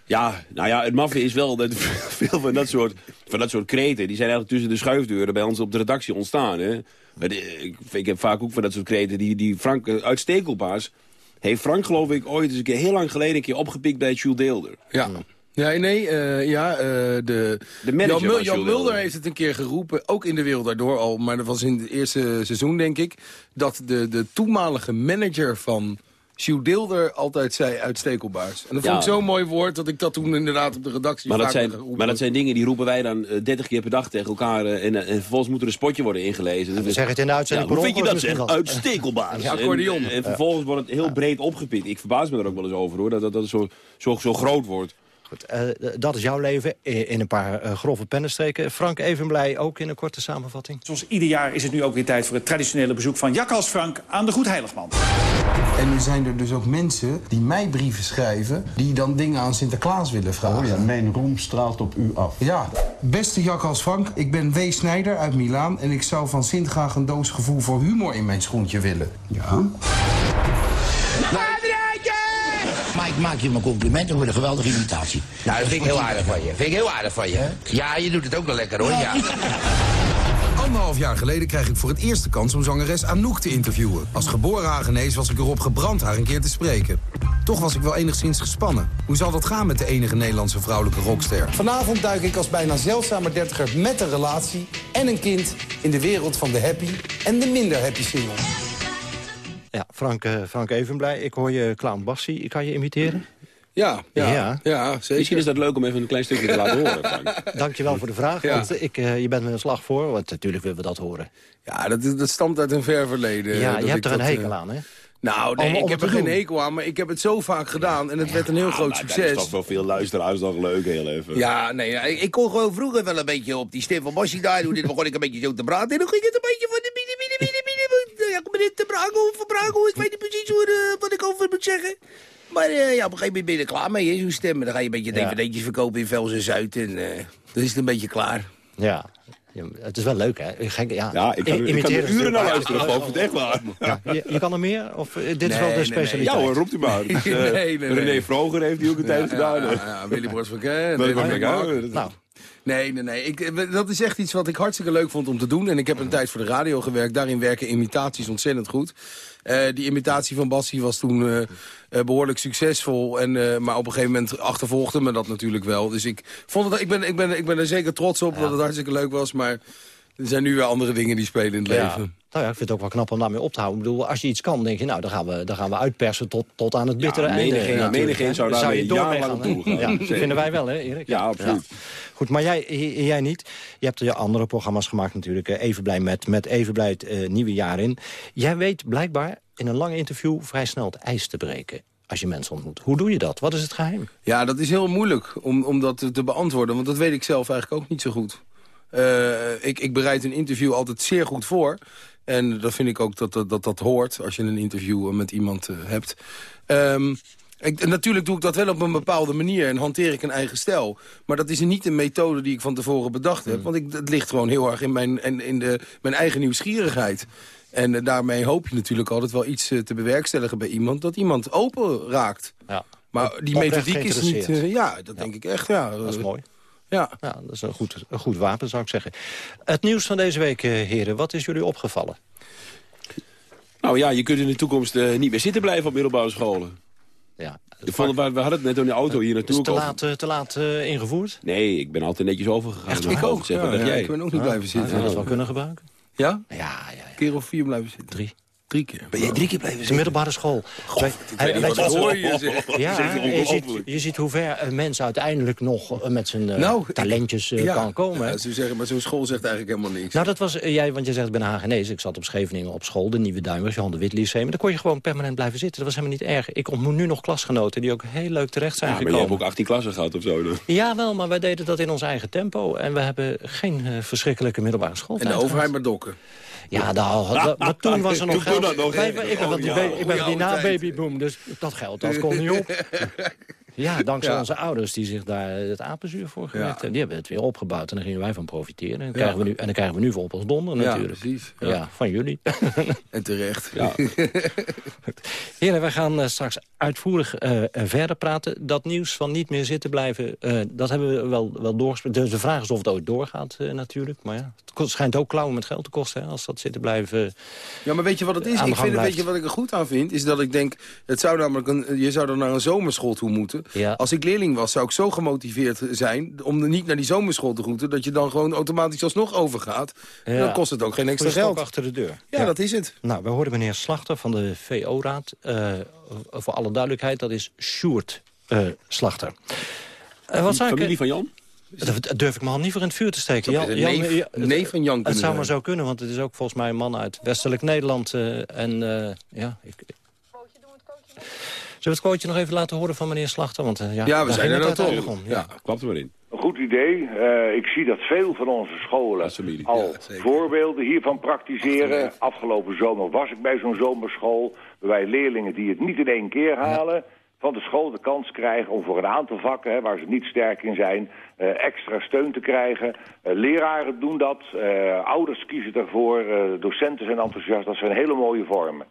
Ja, nou ja, het maffe is wel dat <laughs> veel van dat, soort, van dat soort kreten... die zijn eigenlijk tussen de schuifdeuren bij ons op de redactie ontstaan. Hè. Ik, ik heb vaak ook van dat soort kreten die, die Frank uit Stekelbaars... heeft Frank geloof ik ooit eens een keer heel lang geleden... een keer opgepikt bij Jules Deelder. Ja. Ja, nee, uh, ja, uh, de, de manager Jan, Mul Jan Mulder heeft het een keer geroepen, ook in de wereld daardoor al, maar dat was in het eerste seizoen, denk ik, dat de, de toenmalige manager van Sjoe Deelder altijd zei uitstekelbaars. En dat Ja. vond ik zo'n mooi woord dat ik dat toen inderdaad op de redactie Maar dat, vaak zijn, maar dat zijn dingen die roepen wij dan eh, 30 keer per dag tegen elkaar. eh, en, eh, en vervolgens moet er een spotje worden ingelezen. Dus, we zeggen het in de uitzending Ja, hoe vind je dat zeg? Uitstekelbaars. Ja, En- accordeon. En, en vervolgens wordt het heel breed opgepikt. Ik verbaas me er ook wel eens over hoor. Dat dat, dat zo, zo, zo groot wordt. Goed, eh, dat is jouw leven in een paar eh, grove pennenstreken. Frank Evenblij ook in een korte samenvatting. Zoals ieder jaar is het nu ook weer tijd voor het traditionele bezoek van Jakhals Frank aan de Goedheiligman. En nu zijn er dus ook mensen die mij brieven schrijven... die dan dingen aan Sinterklaas willen vragen. Oh ja, mijn roem straalt op u af. Ja, beste Jakhals Frank, ik ben W. Snijder uit Milaan... en ik zou van Sint graag een doos gevoel voor humor in mijn schoentje willen. Ja? Ik maak je mijn complimenten voor een geweldige imitatie. Nou, dat vind ik heel aardig van je. Vind ik heel aardig van je. Ja, je doet het ook wel lekker hoor. Ja. <laughs> Anderhalf jaar geleden kreeg ik voor het eerst de kans om zangeres Anouk te interviewen. Als geboren Hagenees was ik erop gebrand haar een keer te spreken. Toch was ik wel enigszins gespannen. Hoe zal dat gaan met de enige Nederlandse vrouwelijke rockster? Vanavond duik ik als bijna zeldzame dertiger met een relatie en een kind... in de wereld van de happy en de minder happy single. Ja, Frank, eh, Frank Evenblij, ik hoor je Clown Bassie. Ik kan je imiteren? Ja, ja, ja. zeker. Misschien is dat leuk om even een klein stukje te laten horen. Frank. <laughs> Dankjewel voor de vraag, Ja. want ik, eh, je bent met een slag voor. Want natuurlijk willen we dat horen. Ja, dat, is- dat stamt uit een ver verleden. ja, je hebt er een dat, hekel eh, aan, hè? Nou, nee, Om- om ik heb er geen hekel aan, maar ik heb het zo vaak gedaan en het werd een heel groot Maar Dat is succes. toch wel veel luisteraars nog leuk heel even. Ja, nee, ik, ik kon gewoon vroeger wel een beetje op die Stefan Bossi daar doen. Dan begon ik een beetje zo te praten. En dan ging het een beetje van de Ja, meneer Te Brago, Van Brago, ik weet niet precies hoe, eh, wat ik over moet zeggen. Maar eh, ja, op een gegeven moment ben je er klaar mee, zo'n stem. En dan ga je een beetje Ja. dvd'tjes verkopen in Vels en Zuid. En eh, dan is het een beetje klaar. Ja. Ja, het is wel leuk, hè? Gek, ja, Ja, ik kan, ik kan er is uren naar luisteren, geloof ik het echt waar. Ja, je, je kan er meer? Of eh, dit is wel de nee, nee. specialiteit? Ja hoor, roept u maar. Dus, <laughs> eh, Nee, nee, nee. René Vroger heeft die ook een tijd gedaan. Ja, ja, ja, Willy Borst van Ken. Willy Borst Nee, van nee, Ken, nee. Nou, Nee, nee, nee. Ik, eh, dat is echt iets wat ik hartstikke leuk vond om te doen. En ik heb een tijd voor de radio gewerkt. Daarin werken imitaties ontzettend goed. Eh, die imitatie van Bassie was toen eh, eh, behoorlijk succesvol. En, maar op een gegeven moment achtervolgde me dat natuurlijk wel. Dus ik, vond het, ik, ben, ik, ben, ik ben er zeker trots op dat het hartstikke leuk was. Maar er zijn nu weer andere dingen die spelen in het ja. leven. Nou ja, ik vind het ook wel knap om daarmee op te houden. Ik bedoel, als je iets kan, denk je, nou, dan gaan we, dan gaan we uitpersen tot, tot aan het bittere Ja, einde. menigeen hè. zou Daar jarenlang op toe gaan. Ja, Zeker. vinden wij wel, hè, Erik? Ja, absoluut. Goed, maar jij, jij niet. Je hebt je andere programma's gemaakt natuurlijk. eh, Even blij met, met Even blij het eh, nieuwe jaar in. Jij weet blijkbaar in een lang interview vrij snel het ijs te breken. als je mensen ontmoet. Hoe doe je dat? Wat is het geheim? Ja, dat is heel moeilijk om, om dat te, te beantwoorden. Want dat weet ik zelf eigenlijk ook niet zo goed. Eh, ik, ik bereid een interview altijd zeer goed voor. En dat vind ik ook dat dat, dat, dat hoort als je een interview met iemand eh, hebt. Ehm, ik, natuurlijk doe ik dat wel op een bepaalde manier en hanteer ik een eigen stijl. Maar dat is niet een methode die ik van tevoren bedacht heb. Want ik, het ligt gewoon heel erg in mijn, in, in de, mijn eigen nieuwsgierigheid. En eh, daarmee hoop je natuurlijk altijd wel iets eh, te bewerkstelligen bij iemand... dat iemand open raakt. Ja. Maar die methodiek is niet... eh, ja, dat denk ik echt, ja. Dat is mooi. Ja. ja dat is een goed, een goed wapen, zou ik zeggen. Het nieuws van deze week, eh, heren. Wat is jullie opgevallen? Nou ja, je kunt in de toekomst eh, niet meer zitten blijven op middelbare scholen. Ja, vond, we, we hadden het net in de auto hier Is naartoe. het te over- laat, eh, te laat eh, ingevoerd? Nee, ik ben altijd netjes overgegaan. Echt, ik ook. Zeg, wat Ja, dacht ja, jij? ik ben ook niet Ah, blijven zitten. je dat wel kunnen gebruiken? Ja? Ja, ja. Een keer of vier blijven zitten. Drie. Drie keer. Ben jij drie keer blijven De zitten? middelbare school. Wij- ik hij- weet wat hoor je. Ja, je ziet, ongelooflijk. je ziet hoe ver een mens uiteindelijk nog eh, met zijn eh, Nou, ik- talentjes eh, Ja, kan komen. Ja, ze zeggen, maar zo'n school zegt eigenlijk helemaal niks. Nou, dat was jij, want je zegt ik ben een Hagenees. Ik zat op Scheveningen op school, de Nieuwe Duimers, Johan de Wit Lyceum. Daar kon je gewoon permanent blijven zitten. Dat was helemaal niet erg. Ik ontmoet nu nog klasgenoten die ook heel leuk terecht zijn Ja, maar je gekomen. hebt ook 18 klassen gehad of zo. dan. Ja, wel, maar wij deden dat in ons eigen tempo. En we hebben geen verschrikkelijke middelbare school. En de overheid maar dokken. Ja, nou, dat- maar toen was er <laughs> nog geld. ik ben Oh, ik ben die na-babyboom, dus dat geld dat <laughs> kon niet op. Ja, dankzij Ja. onze ouders die zich daar het apenzuur voor gewerkt hebben. Die hebben het weer opgebouwd en daar gingen wij van profiteren. En, dan krijgen we nu, en dan krijgen we nu voor op ons donder Ja, natuurlijk. precies. Ja. Van jullie. <laughs> En terecht. Ja. <laughs> Heren, wij gaan eh, straks uitvoerig eh, eh, verder praten. Dat nieuws van niet meer zitten blijven, eh, dat hebben we wel, wel doorgesproken. Dus de vraag is of het ooit doorgaat eh, natuurlijk. Maar ja, het kost- schijnt ook klauwen met geld te kosten hè, als dat zitten blijven. Ja, maar weet je wat het is? Ik vind, weet blijft. je wat ik er goed aan vind? Is dat ik denk, het zou namelijk een, je zou dan naar een zomerschool toe moeten. Ja. Als ik leerling was, zou ik zo gemotiveerd zijn... om er niet naar die zomerschool te moeten... dat je dan gewoon automatisch alsnog overgaat. Ja. Dan kost het ook geen extra geld. achter de deur. Ja, dat is het. Nou, we hoorden meneer Slachter van de VO-raad. Eh, voor alle duidelijkheid, dat is Sjoerd eh, Slachter. Eh, wat zou ik- Familie van Jan? Dat durf ik mijn hand niet voor in het vuur te steken. Dat is een neef- ja, het- neef van Jan Het zou maar zijn. zo kunnen, want het is ook volgens mij een man uit westelijk Nederland. eh, en eh, ja, ik... Zullen we het quoteje nog even laten horen van meneer Slachter? Want, eh, ja, Ja, we zijn er het nou uiteindelijk toch. om. Ja. Klap er maar in. Een goed idee. Eh, ik zie dat veel van onze scholen al voorbeelden hiervan praktiseren. Afgelopen zomer was ik bij zo'n zomerschool... waarbij leerlingen die het niet in één keer halen... van de school de kans krijgen om voor een aantal vakken... Hè, waar ze niet sterk in zijn, eh, extra steun te krijgen. Leraren doen dat, eh, ouders kiezen daarvoor... eh, docenten zijn enthousiast. Dat zijn hele mooie vormen.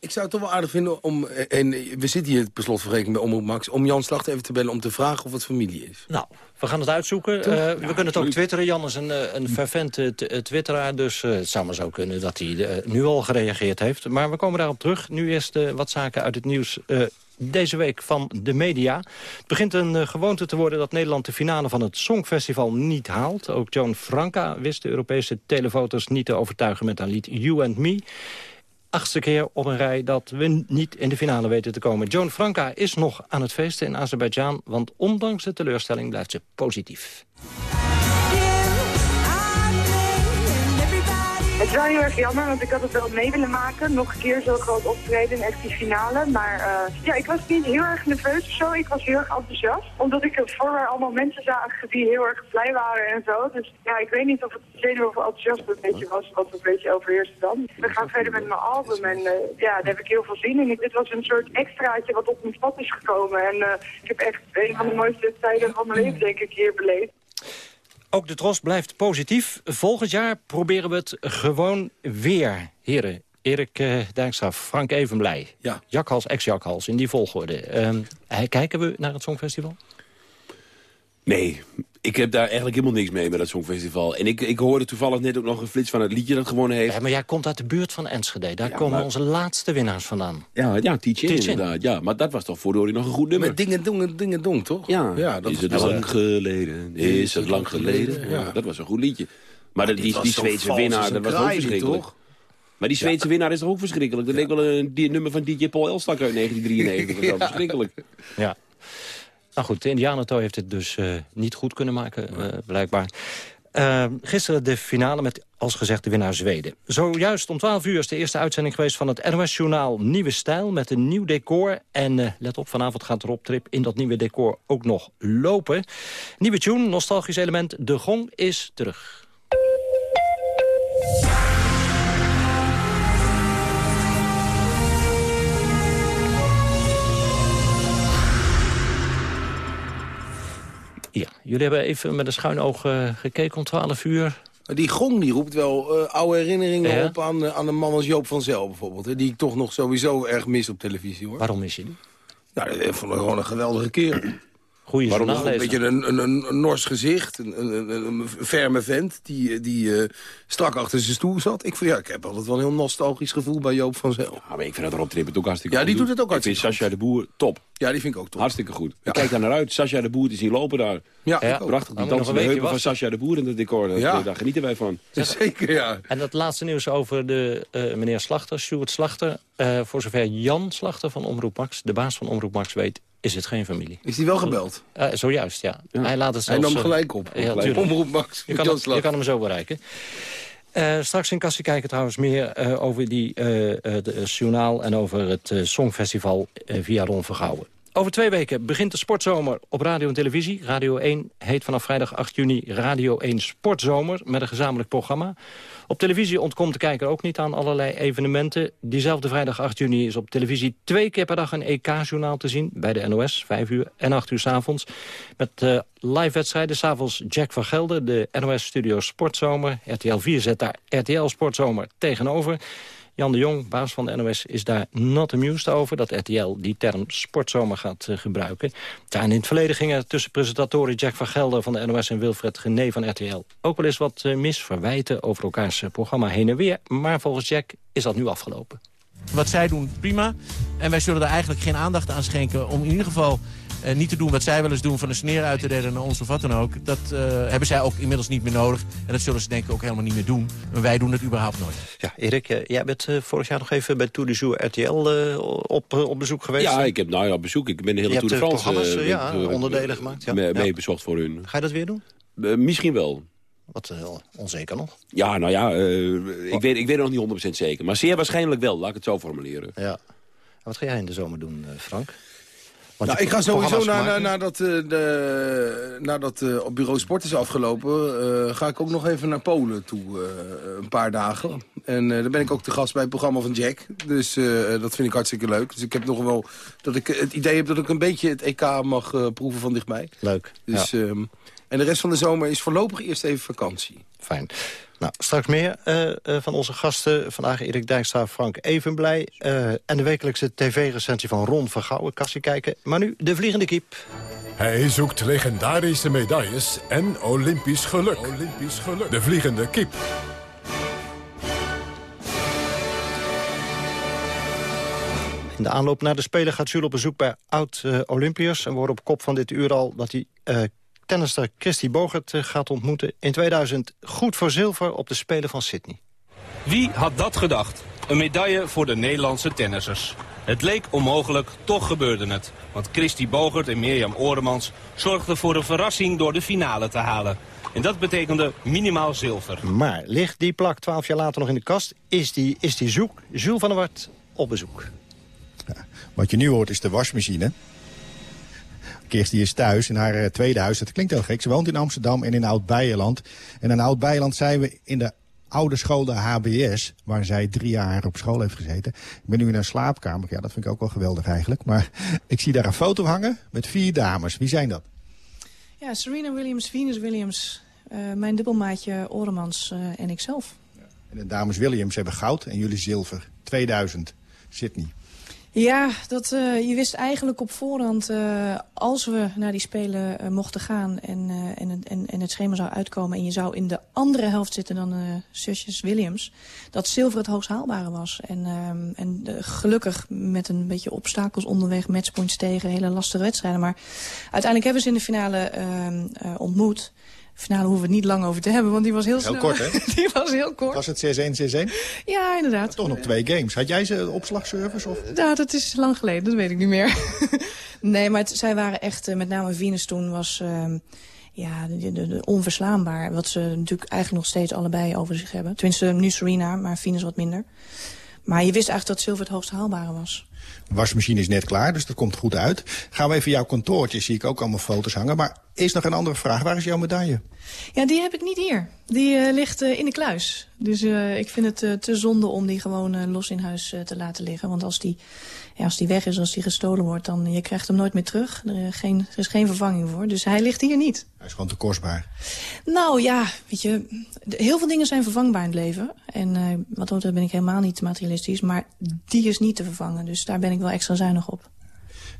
Ik zou het toch wel aardig vinden om... En we zitten hier per slotverrekening bij Omroep Max... om Jan Slachter even te bellen om te vragen of het familie is. Nou, we gaan het uitzoeken. Eh, we kunnen het ook twitteren. Jan is een, eh, een fervente t- eh, twitteraar, dus eh, het zou maar zo kunnen dat hij nu al gereageerd heeft. Maar we komen daarop terug. Nu eerst wat zaken uit het nieuws deze week van de media. Het begint een gewoonte te worden dat Nederland de finale van het Songfestival niet haalt. Ook Joan Franca wist de Europese televoters niet te overtuigen met haar lied You and Me. Achtste keer op een rij dat we niet in de finale weten te komen. Joan Franca is nog aan het feesten in Azerbeidzjan... want ondanks de teleurstelling blijft ze positief. Het is wel heel erg jammer, want ik had het wel mee willen maken. Nog een keer zo groot optreden, echt die finale. Maar eh, ja, ik was niet heel erg nerveus of zo. Ik was heel erg enthousiast. Omdat ik er voorwaar allemaal mensen zag die heel erg blij waren en zo. Dus ja, ik weet niet of het zenuw of enthousiasme een beetje was wat een beetje overheerste dan. We gaan verder met mijn album en eh, ja, daar heb ik heel veel zin in. Dit was een soort extraatje wat op mijn pad is gekomen. En eh, ik heb echt een van de mooiste tijden van mijn leven denk ik hier beleefd. Ook de Tros blijft positief. Volgend jaar proberen we het gewoon weer. Heren, Erik uh, Dijkstra, Frank Evenblij, ja. Jakhals, ex-Jakhals, in die volgorde. Um, kijken we naar het Songfestival? Nee, ik heb daar eigenlijk helemaal niks mee met dat Songfestival. En ik, ik hoorde toevallig net ook nog een flits van het liedje dat gewonnen heeft. Ja, maar jij komt uit de buurt van Enschede. Daar Ja, komen maar- onze laatste winnaars vandaan. Ja, ja Tietjen. inderdaad. Ja, maar dat was toch voor Dori nog een goed nummer. Met dingen doen, dingen doen, toch? Ja, ja dat is het lang geleden, is het lang geleden. Ja. Ja. dat was een goed liedje. Maar, die, die Zweedse winnaar, dat was ook verschrikkelijk. toch? Maar die Zweedse winnaar is toch ook verschrikkelijk? Dat leek wel een die nummer van DJ Paul Elstak uit 1993. Dat was wel verschrikkelijk. Ja. Nou goed, de Indianentooi heeft het dus eh, niet goed kunnen maken, eh, blijkbaar. Uh, gisteren de finale met, als gezegd, de winnaar Zweden. Zojuist om 12 uur is de eerste uitzending geweest van het NOS-journaal Nieuwe Stijl... met een nieuw decor. En uh, let op, vanavond gaat Rob Trip in dat nieuwe decor ook nog lopen. Nieuwe tune, nostalgisch element, De Gong is terug. Ja, jullie hebben even met een schuin oog uh, gekeken om 12 uur. Die gong die roept wel uh, oude herinneringen Ja. op aan, uh, aan een man als Joop van Zel bijvoorbeeld. Hè, die ik toch nog sowieso erg mis op televisie hoor. Waarom mis je die? Nou, dat vond ik gewoon een geweldige keer. Goeie Waarom een journaallezer. beetje een, een, een, een Nors gezicht, een, een, een, een ferme vent die, die eh, strak achter zijn stoel zat. Ik, vond, ja, ik heb altijd wel een heel nostalgisch gevoel bij Joop van Zel. Ja, maar ik vind dat Rob Trip het ook hartstikke Ja, goed die doet het ook Ik vind Sascha de Boer top. Ja, die vind ik ook top. Hartstikke goed. Ik kijk daar naar uit. Sascha de Boer te zien lopen daar. Ja, ook. Prachtig. Die nog dansen een de weekje heupen van. Sascha de Boer in het decor. Dat- Ja. Daar genieten wij van. <laughs> Zeker, ja. En dat laatste nieuws over de uh, meneer Slachter, Stuart Slachter. Uh, voor zover Jan Slachter van Omroep Max, de baas van Omroep Max, weet... is het geen familie. Is die wel gebeld? Uh, zojuist, ja. Ja. Hij laat het Hij zelfs... nam gelijk op. Ja, Gelijk. tuurlijk. Omroep Max. Je kan, hem, Slag. je kan hem zo bereiken. Uh, straks in Kassie kijken trouwens meer uh, over die het journaal... en over het Songfestival via Ron Vergouwen. Over twee weken begint de sportzomer op radio en televisie. Radio 1 heet vanaf vrijdag 8 juni Radio 1 Sportzomer... met een gezamenlijk programma. Op televisie ontkomt de kijker ook niet aan allerlei evenementen. Diezelfde vrijdag 8 juni is op televisie twee keer per dag een EK-journaal te zien. Bij de NOS, 5 uur en 8 uur s'avonds. Met uh, live-wedstrijden. S'avonds Jack van Gelder, de NOS-studio Sportzomer. RTL 4 zet daar RTL Sportzomer tegenover. Jan de Jong, baas van de NOS, is daar not amused over... dat RTL die term sportzomer gaat uh, gebruiken. Ja, in het verleden gingen tussen presentatoren Jack van Gelder van de NOS... en Wilfred Gené van RTL ook wel eens wat uh, mis verwijten... over elkaars uh, programma heen en weer. Maar volgens Jack is dat nu afgelopen. Wat zij doen, prima. En wij zullen er eigenlijk geen aandacht aan schenken... om in ieder geval uh, niet te doen wat zij wel eens doen... van een sneer uit te delen naar ons of wat dan ook. Dat uh, hebben zij ook inmiddels niet meer nodig. En dat zullen ze denk ik ook helemaal niet meer doen. Maar wij doen het überhaupt nooit. Ja, Erik, uh, jij bent vorig jaar nog even bij Tour de Jour RTL op, op bezoek geweest. Ja, ik heb nou ja, op bezoek. Ik ben de hele je Tour de France... ja, onderdelen gemaakt. Ja. Mee, ja. mee bezocht voor hun. Ga je dat weer doen? misschien wel. Wat heel onzeker nog. Ja, nou ja, uh, ik, weet, ik weet nog niet 100% zeker. Maar zeer waarschijnlijk wel, laat ik het zo formuleren. Ja. Wat ga jij in de zomer doen, Frank? Nou, ik ga sowieso na, na, nadat, uh, de, nadat uh, op bureau sport is afgelopen... Uh, ga ik ook nog even naar Polen toe, een paar dagen. En dan ben ik ook te gast bij het programma van Jack. Dus dat vind ik hartstikke leuk. Dus ik heb nog wel dat ik het idee heb dat ik een beetje het EK mag proeven van dichtbij. Leuk. Dus, ja. um, en de rest van de zomer is voorlopig eerst even vakantie. Fijn. Nou, straks meer uh, uh, van onze gasten. Vandaag Erik Dijkstra, Frank Evenblij. Uh, en de wekelijkse tv-recensie van Ron Vergouwen. Kassie kijken. Maar nu de vliegende kiep. Hij zoekt legendarische medailles en Olympisch geluk. Olympisch geluk. De vliegende kip. In de aanloop naar de Spelen gaat Jules op bezoek bij oud-Olympiërs. en we horen op kop van dit uur al dat hij uh, tennister Christy Bogert uh, gaat ontmoeten. In 2000 goed voor zilver op de Spelen van Sydney. Wie had dat gedacht? Een medaille voor de Nederlandse tennissers. Het leek onmogelijk, toch gebeurde het. Want Christy Bogert en Mirjam Oremans zorgden voor een verrassing door de finale te halen. En dat betekende minimaal zilver. Maar ligt die plak 12 jaar later nog in de kast? Is die, is die zoek? Jules van der Wart op bezoek. Ja, wat je nu hoort is de wasmachine. Kirsti is thuis in haar uh, tweede huis. Dat klinkt heel gek. Ze woont in Amsterdam en in Oud-Beijerland. En in Oud-Beijerland zijn we in de oude school, de HBS, waar zij drie jaar op school heeft gezeten. Ik ben nu in een slaapkamer. Ja, dat vind ik ook wel geweldig eigenlijk. Maar <laughs> ik zie daar een foto hangen met vier dames. Wie zijn dat? Ja, Serena Williams, Venus Williams, uh, mijn dubbelmaatje Oremans uh, en ikzelf. En de dames Williams hebben goud en jullie zilver. 2000, Sydney. Ja, dat, uh, je wist eigenlijk op voorhand, uh, als we naar die Spelen uh, mochten gaan en, en, en, en het schema zou uitkomen... en je zou in de andere helft zitten dan zusjes Williams... dat zilver het hoogst haalbare was. En, uh, en gelukkig met een beetje obstakels onderweg, matchpoints tegen, hele lastige wedstrijden. Maar uiteindelijk hebben ze in de finale uh, ontmoet... Finale hoeven we het niet lang over te hebben, want die was heel, heel snel. kort, hè? <laughs> die was heel kort. Was het 6-1, 6-1? Ja, inderdaad. Maar toch nog twee games. Had jij ze opslagservice? Of? Ja, dat is lang geleden, dat weet ik niet meer. <laughs> nee, maar het, zij waren echt, uh, met name Venus toen, was... Uh, ja, de, de, de onverslaanbaar. Wat ze natuurlijk eigenlijk nog steeds allebei over zich hebben. Tenminste, nu Serena, maar Venus wat minder. Maar je wist eigenlijk dat zilver het hoogst haalbare was. De wasmachine is net klaar, dus dat komt goed uit. Gaan we even jouw kantoortje, zie ik ook allemaal foto's hangen. Maar is nog een andere vraag, waar is jouw medaille? Ja, die heb ik niet hier. Die uh, ligt uh, in de kluis. Dus uh, ik vind het te zonde om die gewoon los in huis te laten liggen. Want als die, ja, als die weg is, als die gestolen wordt, dan je krijgt hem nooit meer terug. Er, geen, er is geen vervanging voor. Dus hij ligt hier niet. Hij is gewoon te kostbaar. Nou ja, weet je, heel veel dingen zijn vervangbaar in het leven. En wat dat ben ik helemaal niet materialistisch. Maar die is niet te vervangen. Dus daar ben ik wel extra zuinig op.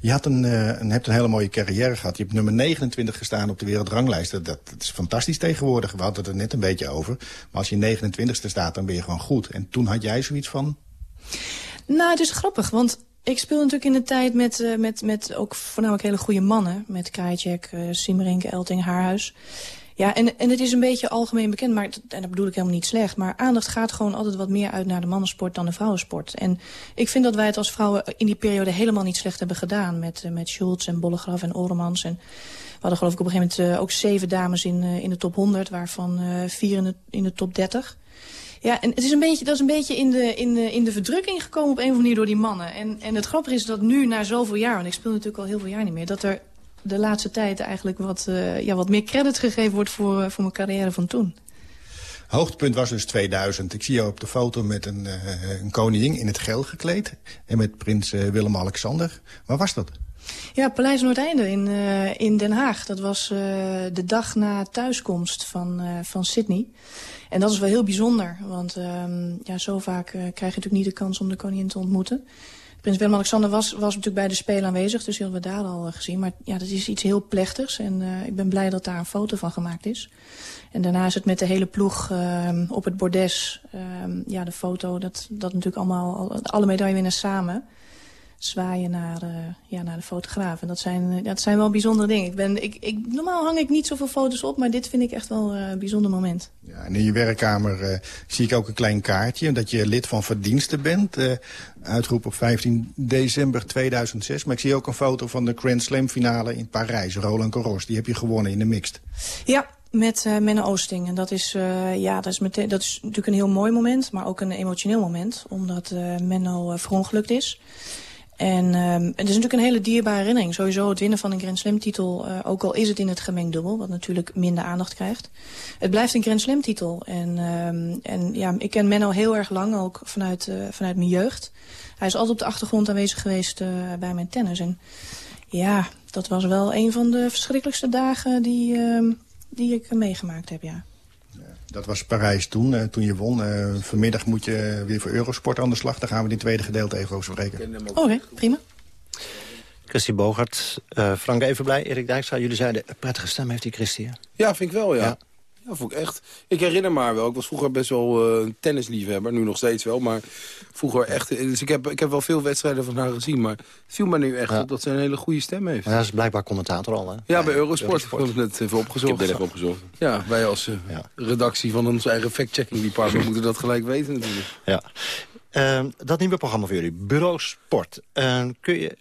Je had een, uh, een, hebt een hele mooie carrière gehad. Je hebt nummer 29 gestaan op de wereldranglijst. Dat, dat, is fantastisch tegenwoordig. We hadden het er net een beetje over. Maar als je 29ste staat, dan ben je gewoon goed. En toen had jij zoiets van... Nou, het is grappig, want ik speel natuurlijk in de tijd met, uh, met, met ook voornamelijk hele goede mannen. Met Krajcek, uh, Simmerink, Elting, Haarhuis. Ja, en, en het is een beetje algemeen bekend, maar en dat bedoel ik helemaal niet slecht. Maar aandacht gaat gewoon altijd wat meer uit naar de mannensport dan de vrouwensport. En ik vind dat wij het als vrouwen in die periode helemaal niet slecht hebben gedaan. Met, uh, met Schultz en Bollegraf en Oremans. En we hadden geloof ik op een gegeven moment ook zeven dames in, in de top 100, waarvan vier in de, in de top 30. Ja, en het is een beetje, dat is een beetje in de, in, de, in de verdrukking gekomen op een of andere manier door die mannen. En, en het grappige is dat nu, na zoveel jaar, want ik speel natuurlijk al heel veel jaar niet meer, dat er de laatste tijd eigenlijk wat, uh, ja, wat meer credit gegeven wordt voor, uh, voor mijn carrière van toen. Hoogtepunt was dus 2000. Ik zie jou op de foto met een, uh, een koningin in het geel gekleed. En met prins Willem-Alexander. Waar was dat? Ja, Paleis Noordeinde in, in Den Haag. Dat was de dag na thuiskomst van, van Sydney. En dat is wel heel bijzonder. Want ehm, ja, zo vaak krijg je natuurlijk niet de kans om de koningin te ontmoeten. Prins Willem-Alexander was, was natuurlijk bij de Spelen aanwezig, dus hebben we daar al uh, gezien. Maar ja, dat is iets heel plechtigs en uh, ik ben blij dat daar een foto van gemaakt is. En daarna is het met de hele ploeg uh, op het bordes, ja, de foto, dat, dat natuurlijk allemaal, alle medaillewinnaars samen zwaaien naar, uh, ja, naar de fotograaf. En dat zijn, dat zijn wel bijzondere dingen. Ik ben, ik, ik, normaal hang ik niet zoveel foto's op, maar dit vind ik echt wel uh, een bijzonder moment. Ja, en in je werkkamer uh, zie ik ook een klein kaartje... dat je lid van verdiensten bent. uitgeroepen op 15 december 2006. Maar ik zie ook een foto van de Grand Slam finale in Parijs. Roland Garros, die heb je gewonnen in de mixed. Ja, met uh, Menno Oosting. En dat is, uh, ja, dat, is meteen, dat is natuurlijk een heel mooi moment, maar ook een emotioneel moment. Omdat uh, Menno verongelukt is. En um, het is natuurlijk een hele dierbare herinnering. Sowieso het winnen van een Grand Slam titel, uh, ook al is het in het gemengd dubbel, wat natuurlijk minder aandacht krijgt. Het blijft een Grand Slam titel. En, um, en ja, ik ken Menno heel erg lang, ook vanuit, uh, vanuit mijn jeugd. Hij is altijd op de achtergrond aanwezig geweest uh, bij mijn tennis. En ja, dat was wel een van de verschrikkelijkste dagen die, uh, die ik meegemaakt heb, ja. Dat was Parijs toen, uh, toen je won. Uh, vanmiddag moet je weer voor Eurosport aan de slag. Daar gaan we in het tweede gedeelte even over spreken. Oké, okay, prima. Christy Bogart, uh, Frank Evenblij, Erik Dijkstra. Jullie zeiden, prettige stem heeft die Christy, hè? Ja, vind ik wel, ja. ja. Ja, vond ik echt. Ik herinner me wel. Ik was vroeger best wel uh, een tennisliefhebber. Nu nog steeds wel. Maar vroeger echt... Dus ik heb, ik heb wel veel wedstrijden van haar gezien. Maar het viel me nu echt ja. op dat ze een hele goede stem heeft. Ja, dat is blijkbaar commentator al, hè? Ja, bij, bij Eurosport. Eurosport. Ik heb het net even opgezocht. Ik heb het even opgezocht. Ja, wij als uh, ja. redactie van ons eigen fact-checking department moeten dat gelijk weten natuurlijk. Ja. Uh, dat nieuwe programma voor jullie, Bureau Sport. Uh, kun je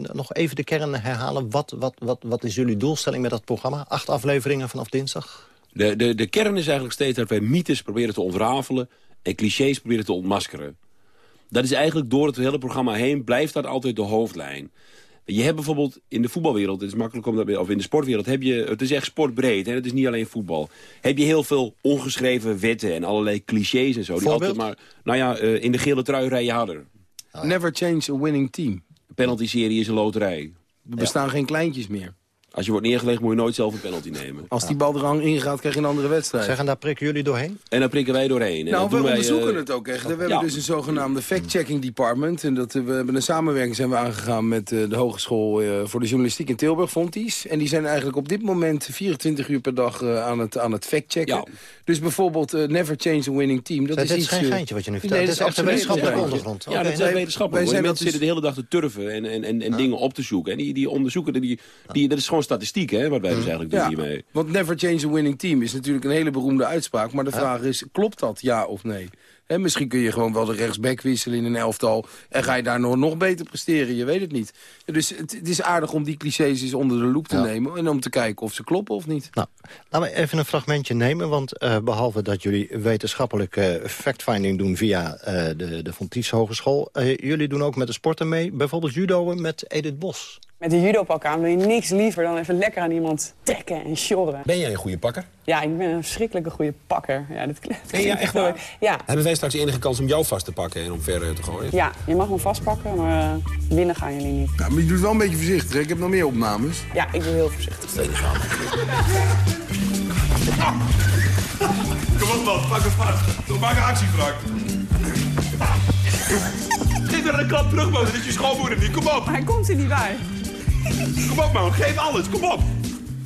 uh, nog even de kern herhalen? Wat, wat, wat, wat is jullie doelstelling met dat programma? Acht afleveringen vanaf dinsdag? De, de, de kern is eigenlijk steeds dat wij mythes proberen te ontrafelen... en clichés proberen te ontmaskeren. Dat is eigenlijk door het hele programma heen... blijft dat altijd de hoofdlijn. Je hebt bijvoorbeeld in de voetbalwereld, het is makkelijk om dat, of in de sportwereld, heb je, het is echt sportbreed, hè, het is niet alleen voetbal. Heb je heel veel ongeschreven wetten en allerlei clichés en zo. Die altijd maar, nou ja, uh, in de gele trui rij je harder. Never change a winning team. Penalty-serie is een loterij. Er bestaan ja. geen kleintjes meer. Als je wordt neergelegd moet je nooit zelf een penalty nemen. Als die bal er al ingaat, krijg je een andere wedstrijd. Zeg, en daar prikken jullie doorheen? En daar prikken wij doorheen. En nou, we onderzoeken wij, het ook echt. We hebben dus een zogenaamde fact-checking department. En dat, we hebben een samenwerking zijn we aangegaan met uh, de Hogeschool uh, voor de Journalistiek in Tilburg, Fonties. En die zijn eigenlijk op dit moment 24 uur per dag uh, aan het, aan het fact-checken. Ja. Dus bijvoorbeeld Never Change a Winning Team. Dat, dat is, is iets, geen geintje wat je nu vertelt. Nee, dat is echt een wetenschappelijke ondergrond. Ja, dat is wetenschappelijk. Wij zijn mensen zitten de hele dag te turven en, en, en, en dingen op te zoeken. En die, die onderzoeken, die, die, dat is gewoon statistiek, hè, wat wij dus eigenlijk doen Ja, hiermee. want never change a winning team is natuurlijk een hele beroemde uitspraak. Maar de vraag is, klopt dat, ja of nee? Hè, misschien kun je gewoon wel de rechtsback wisselen in een elftal... en ga je daar nog, nog beter presteren, je weet het niet. Dus het, het is aardig om die clichés eens onder de loep te nemen... en om te kijken of ze kloppen of niet. Nou, laten we even een fragmentje nemen. Want eh, behalve dat jullie wetenschappelijke fact-finding doen via eh, de, de Fonties Hogeschool... eh, jullie doen ook met de sporten mee, bijvoorbeeld judoën met Edith Bos. Met een judopak aan wil je niks liever dan even lekker aan iemand trekken en sjorren. Ben jij een goede pakker? Ja, ik ben een verschrikkelijke goede pakker. Ja, dat klinkt Nee, ja, echt waar? Ja, Hebben wij straks enige kans om jou vast te pakken en om ver eh, te gooien? ja, je mag me vastpakken, maar eh, winnen gaan jullie niet. Ja, maar je doet wel een beetje voorzichtig. hè? Ik heb nog meer opnames. Ja, ik doe heel voorzichtig. Kom op man, pak het vast. Maak een actie, Frank. Geef er een klap terug, man. Dit is je schoonmoeder niet. Kom op. Hij komt er niet bij. Kom op, man. Geef alles. Kom op.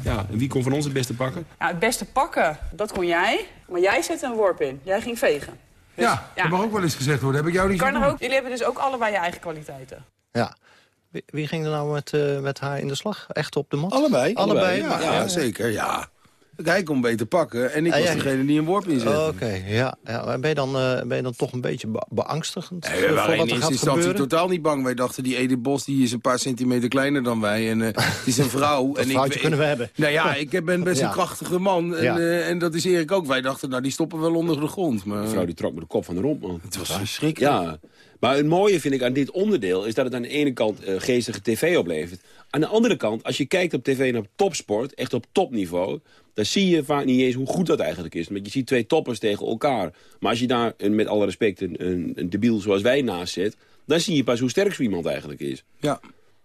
Ja, en wie kon van ons het beste pakken? Ja, het beste pakken, dat kon jij. Maar jij zette een worp in. Jij ging vegen. ja, dat mag ook wel eens gezegd worden. Heb ik jou niet Kan er gedaan? ook, jullie hebben dus ook allebei je eigen kwaliteiten. Ja. Wie, wie ging er nou met, eh, met haar in de slag? Echt op de mat? Allebei. Allebei, ja, ja, zeker, ja. Hij kon beter pakken en ik Ah, was ja. degene die een worp inzette. Oké, ja. ja. Maar Ben, je dan, eh, ben je dan toch een beetje be- beangstigend eh, we waren voor in wat er eerste instantie gebeuren? totaal niet bang. Wij dachten, die Edith Bos die is een paar centimeter kleiner dan wij. En eh, <laughs> het is een vrouw. en vrouwtje ik, kunnen we hebben. <laughs> Nou ja, ik ben best Ja. een krachtige man. En, Ja. eh, en dat is Erik ook. Wij dachten, nou die stoppen wel onder de grond. Maar, Die vrouw die trok me de kop van de romp, man. Het was verschrikkelijk. Ja, maar het mooie vind ik aan dit onderdeel... is dat het aan de ene kant eh, geestige tv oplevert. Aan de andere kant, als je kijkt op tv naar topsport... echt op topniveau... dan zie je vaak niet eens hoe goed dat eigenlijk is. Want je ziet twee toppers tegen elkaar. Maar als je daar, met alle respect, een, een, een debiel zoals wij naast zet... dan zie je pas hoe sterk zo iemand eigenlijk is. Ja.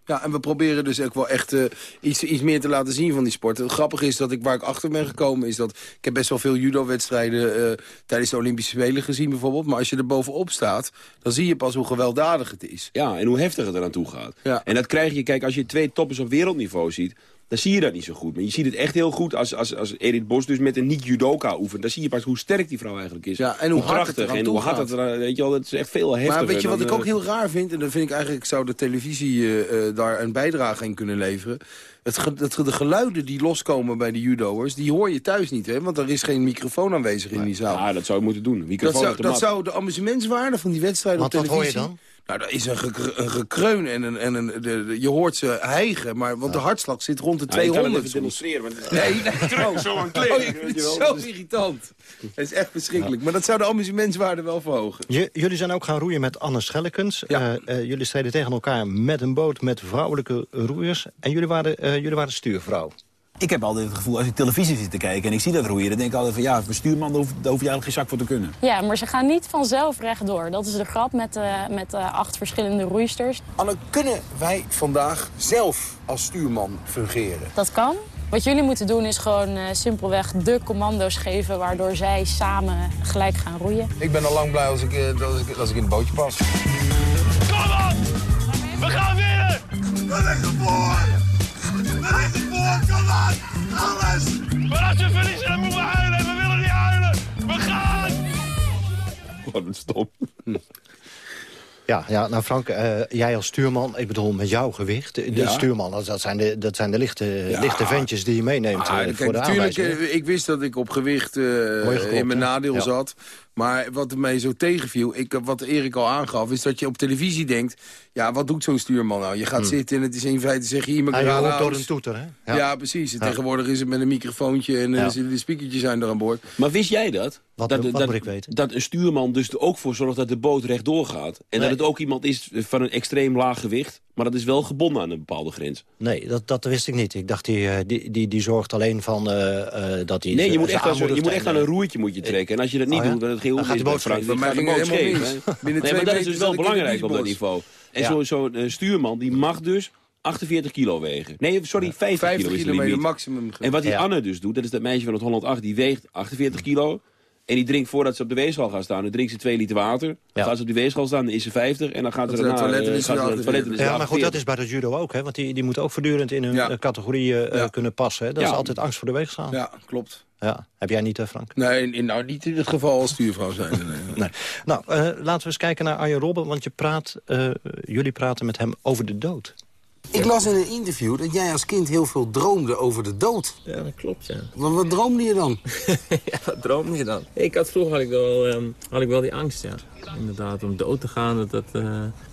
Ja, en we proberen dus ook wel echt eh, iets, iets meer te laten zien van die sport. Het grappige is dat ik, waar ik achter ben gekomen... is dat ik heb best wel veel judo-wedstrijden eh, tijdens de Olympische Spelen gezien bijvoorbeeld. Maar als je er bovenop staat, dan zie je pas hoe geweldadig het is. Ja, en hoe heftig het er aan toe gaat. Ja. En dat krijg je, kijk, als je twee toppers op wereldniveau ziet... dan zie je dat niet zo goed. Maar je ziet het echt heel goed als, als, als Edith Bos dus met een niet-judoka oefent. Dan zie je pas hoe sterk die vrouw eigenlijk is. Ja, en hoe het krachtig en hoe hard gaat. het eraan- Weet je wel, dat is echt veel heftiger. Maar weet je wat dan, ik ook eh, heel raar vind? En dan vind ik eigenlijk, zou de televisie eh, eh, daar een bijdrage in kunnen leveren. Het, ge- het, ge- de geluiden die loskomen bij de judo'ers, die hoor je thuis niet, hè? Want er is geen microfoon aanwezig in die zaal. Ja, dat zou je moeten doen. dat Microfoon zou, op de dat zou de amusementswaarde van die wedstrijden op Want wat hoor je televisie... dan? Nou, dat is een, gekre- een gekreun en, een, en een, de, de- je hoort ze hijgen, maar, want de hartslag zit rond de Ja, ik kan het 200 even soms. demonstreren. want- Nee, <laughs> nee. Druk zo aan kleren, Oh, ik vind het zo irritant. Het is echt verschrikkelijk. Maar dat zou de amusementswaarde wel verhogen. Jullie zijn ook gaan roeien met Anne Schellekens. Ja. Eh, eh, jullie streden tegen elkaar met een boot met vrouwelijke roeiers. En jullie waren, eh, jullie waren stuurvrouw. Ik heb altijd het gevoel, als ik televisie zit te kijken en ik zie dat roeien... dan denk ik altijd van ja, voor stuurman, daar hoef, daar hoef je eigenlijk geen zak voor te kunnen. Ja, maar ze gaan niet vanzelf rechtdoor. Dat is de grap met, eh, met eh, acht verschillende roeisters. Anne, kunnen wij vandaag zelf als stuurman fungeren? Dat kan. Wat jullie moeten doen is gewoon eh, simpelweg de commando's geven... waardoor zij samen gelijk gaan roeien. Ik ben al lang blij als ik, eh, als ik, als ik in het bootje pas. Kom op! We gaan winnen! We liggen voor! We liggen voor, kom aan! Alles! Maar als we verliezen, dan moeten we huilen. We willen niet huilen. We gaan! Wat een stom. Ja, ja nou Frank, eh, jij als stuurman, ik bedoel met jouw gewicht. De, Ja. stuurman, dat dat zijn de, dat zijn de lichte, Ja. lichte ventjes die je meeneemt Ah, eh, kijk, voor de natuurlijk, eh, ik wist dat ik op gewicht in mijn nadeel Ja. zat. Maar wat mij zo tegenviel, ik, wat Erik al aangaf... is dat je op televisie denkt... ja, wat doet zo'n stuurman nou? Je gaat Hmm. zitten en het is in feite zeg je... hier je mijn hoort door een toeter, hè? Ja, precies. Ja. Tegenwoordig is het met een microfoontje en eh, Ja. zitten de speakertjes zijn er aan boord. Maar wist jij dat? Wat- dat, wat dat, moet ik weten? Dat een stuurman dus er ook voor zorgt dat de boot rechtdoor gaat. En Nee. dat het ook iemand is van een extreem laag gewicht. Maar dat is wel gebonden aan een bepaalde grens. Nee, dat, dat wist ik niet. Ik dacht, die, eh, die, die, die zorgt alleen van eh, eh, dat hij... Nee, je moet echt, aan, zo- je moet echt aan een roertje moet je trekken. En als je dat niet Oh ja? doet, dan het geheel Dan gaat de boot scheef. Mij gaat de boot helemaal scheef, Nee, maar dat is dus wel belangrijk op dat niveau. En Ja. zo- zo'n eh, stuurman, die mag dus 48 kilo wegen. Nee, sorry, 50, 50 kilo is de kilometer limiet. maximum. En wat die Ja. Anne dus doet, dat is dat meisje van het Holland 8, die weegt 48 kilo. En die drinkt voordat ze op de weegschaal gaan staan, dan drinkt ze 2 liter water. Dan Ja. gaat ze op de weegschaal staan, dan is ze 50. En dan gaat ze daarna... toilet eh, gaat ze naar het 48. toilet en is ze Ja, maar goed, dat 48. is bij de judo ook, hè? Want die, die moeten ook voortdurend in hun Ja. eh, categorieën eh, Ja. kunnen passen. Hè? Dat Ja. is altijd angst voor de weegschaal. Ja. Ja, klopt. Heb jij niet, hè, Frank? Nee, in, in- nou niet in het geval als stuurvrouw zijn. <laughs> Nee. Nou, eh, laten we eens kijken naar Arjen Robben, want je praat, eh, jullie praten met hem over de dood. Ik las in een interview dat jij als kind heel veel droomde over de dood. Ja, dat klopt, ja. Wat, wat droomde je dan? <laughs> ja, wat droomde je dan? Ik had vroeger had ik wel, ehm, had ik wel die angst, ja. Inderdaad, om dood te gaan, dat, dat, eh,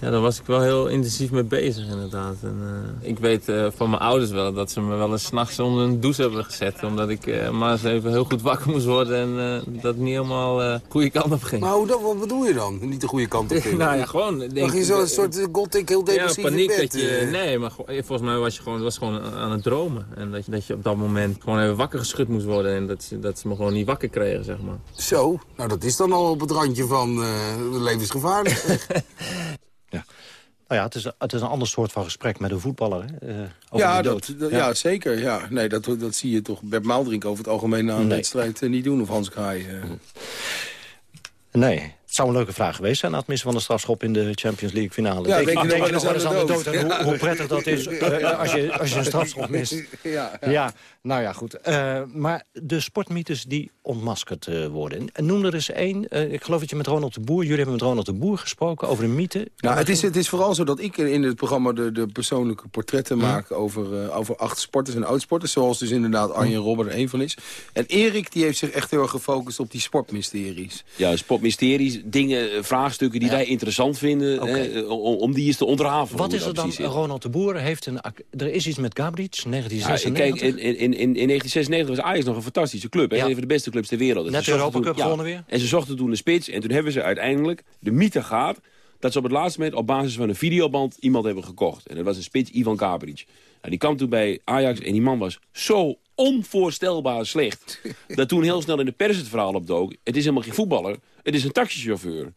ja, daar was ik wel heel intensief mee bezig, inderdaad. En, eh, ik weet eh, van mijn ouders wel dat ze me wel eens s'nachts onder een douche hebben gezet. Omdat ik maar eens even heel goed wakker moest worden en dat niet helemaal de goede kant op ging. Maar hoe, dat, wat bedoel je dan? Niet de goede kant op <laughs> ging? nou ja, gewoon... Denk, Dan ging je zo een soort gothic heel depressief Ja, paniek in bed, dat je... Nee, maar volgens mij was je gewoon, was gewoon aan het dromen. En dat je, dat je op dat moment gewoon even wakker geschud moest worden. En dat ze, dat ze me gewoon niet wakker kregen, zeg maar. Zo, nou dat is dan al op het randje van eh, levensgevaarlijk. <laughs> Nou ja, het is, het is een ander soort van gesprek met een voetballer. Hè? eh, over Ja, de dood. dat, dat- ja. zeker. Ja. Nee, dat, dat zie je toch Bert Maaldrink over het algemeen na een Nee. wedstrijd eh, niet doen. Of Hans Kraai. Nee, het zou een leuke vraag geweest zijn... na het missen van de strafschop in de Champions League finale. Ja, Denk- denk je denk nog wel eens aan de dood? en hoe, Ja. hoe prettig dat is eh, als, je, als je een strafschop mist. Ja, Ja, nou ja, goed. Eh, maar de sportmythes die ontmaskerd eh, worden. En noem er eens één. Eh, ik geloof dat je met Ronald de Boer... jullie hebben met Ronald de Boer gesproken over de mythe. Nou, het is, het is vooral zo dat ik in het programma de, de persoonlijke portretten maak over, eh, over acht sporters en oudsporters. Zoals dus inderdaad Arjen Robben er één van is. En Erik die heeft zich echt heel erg gefocust op die sportmysteries. Ja, sportmysteries, dingen, eh, vraagstukken die wij interessant vinden... Hè, om, om die eens te ontrafelen. Wat is er dan? Ronald de Boer heeft een... Er is iets met Gabric, Ja, 1996. kijk, in, in, in, in 1996 was Ajax nog een fantastische club. hè. Ja. Een van de beste clubs ter wereld. En Net de Europa Cup gewonnen weer. En ze zochten toen een spits. En toen hebben ze uiteindelijk, de mythe gaat... dat ze op het laatste moment op basis van een videoband iemand hebben gekocht. En dat was een spits, Ivan Gabric. Nou, die kwam toen bij Ajax en die man was zo onvoorstelbaar slecht... <laughs> dat toen heel snel in de pers het verhaal opdook... het is helemaal geen voetballer, het is een taxichauffeur.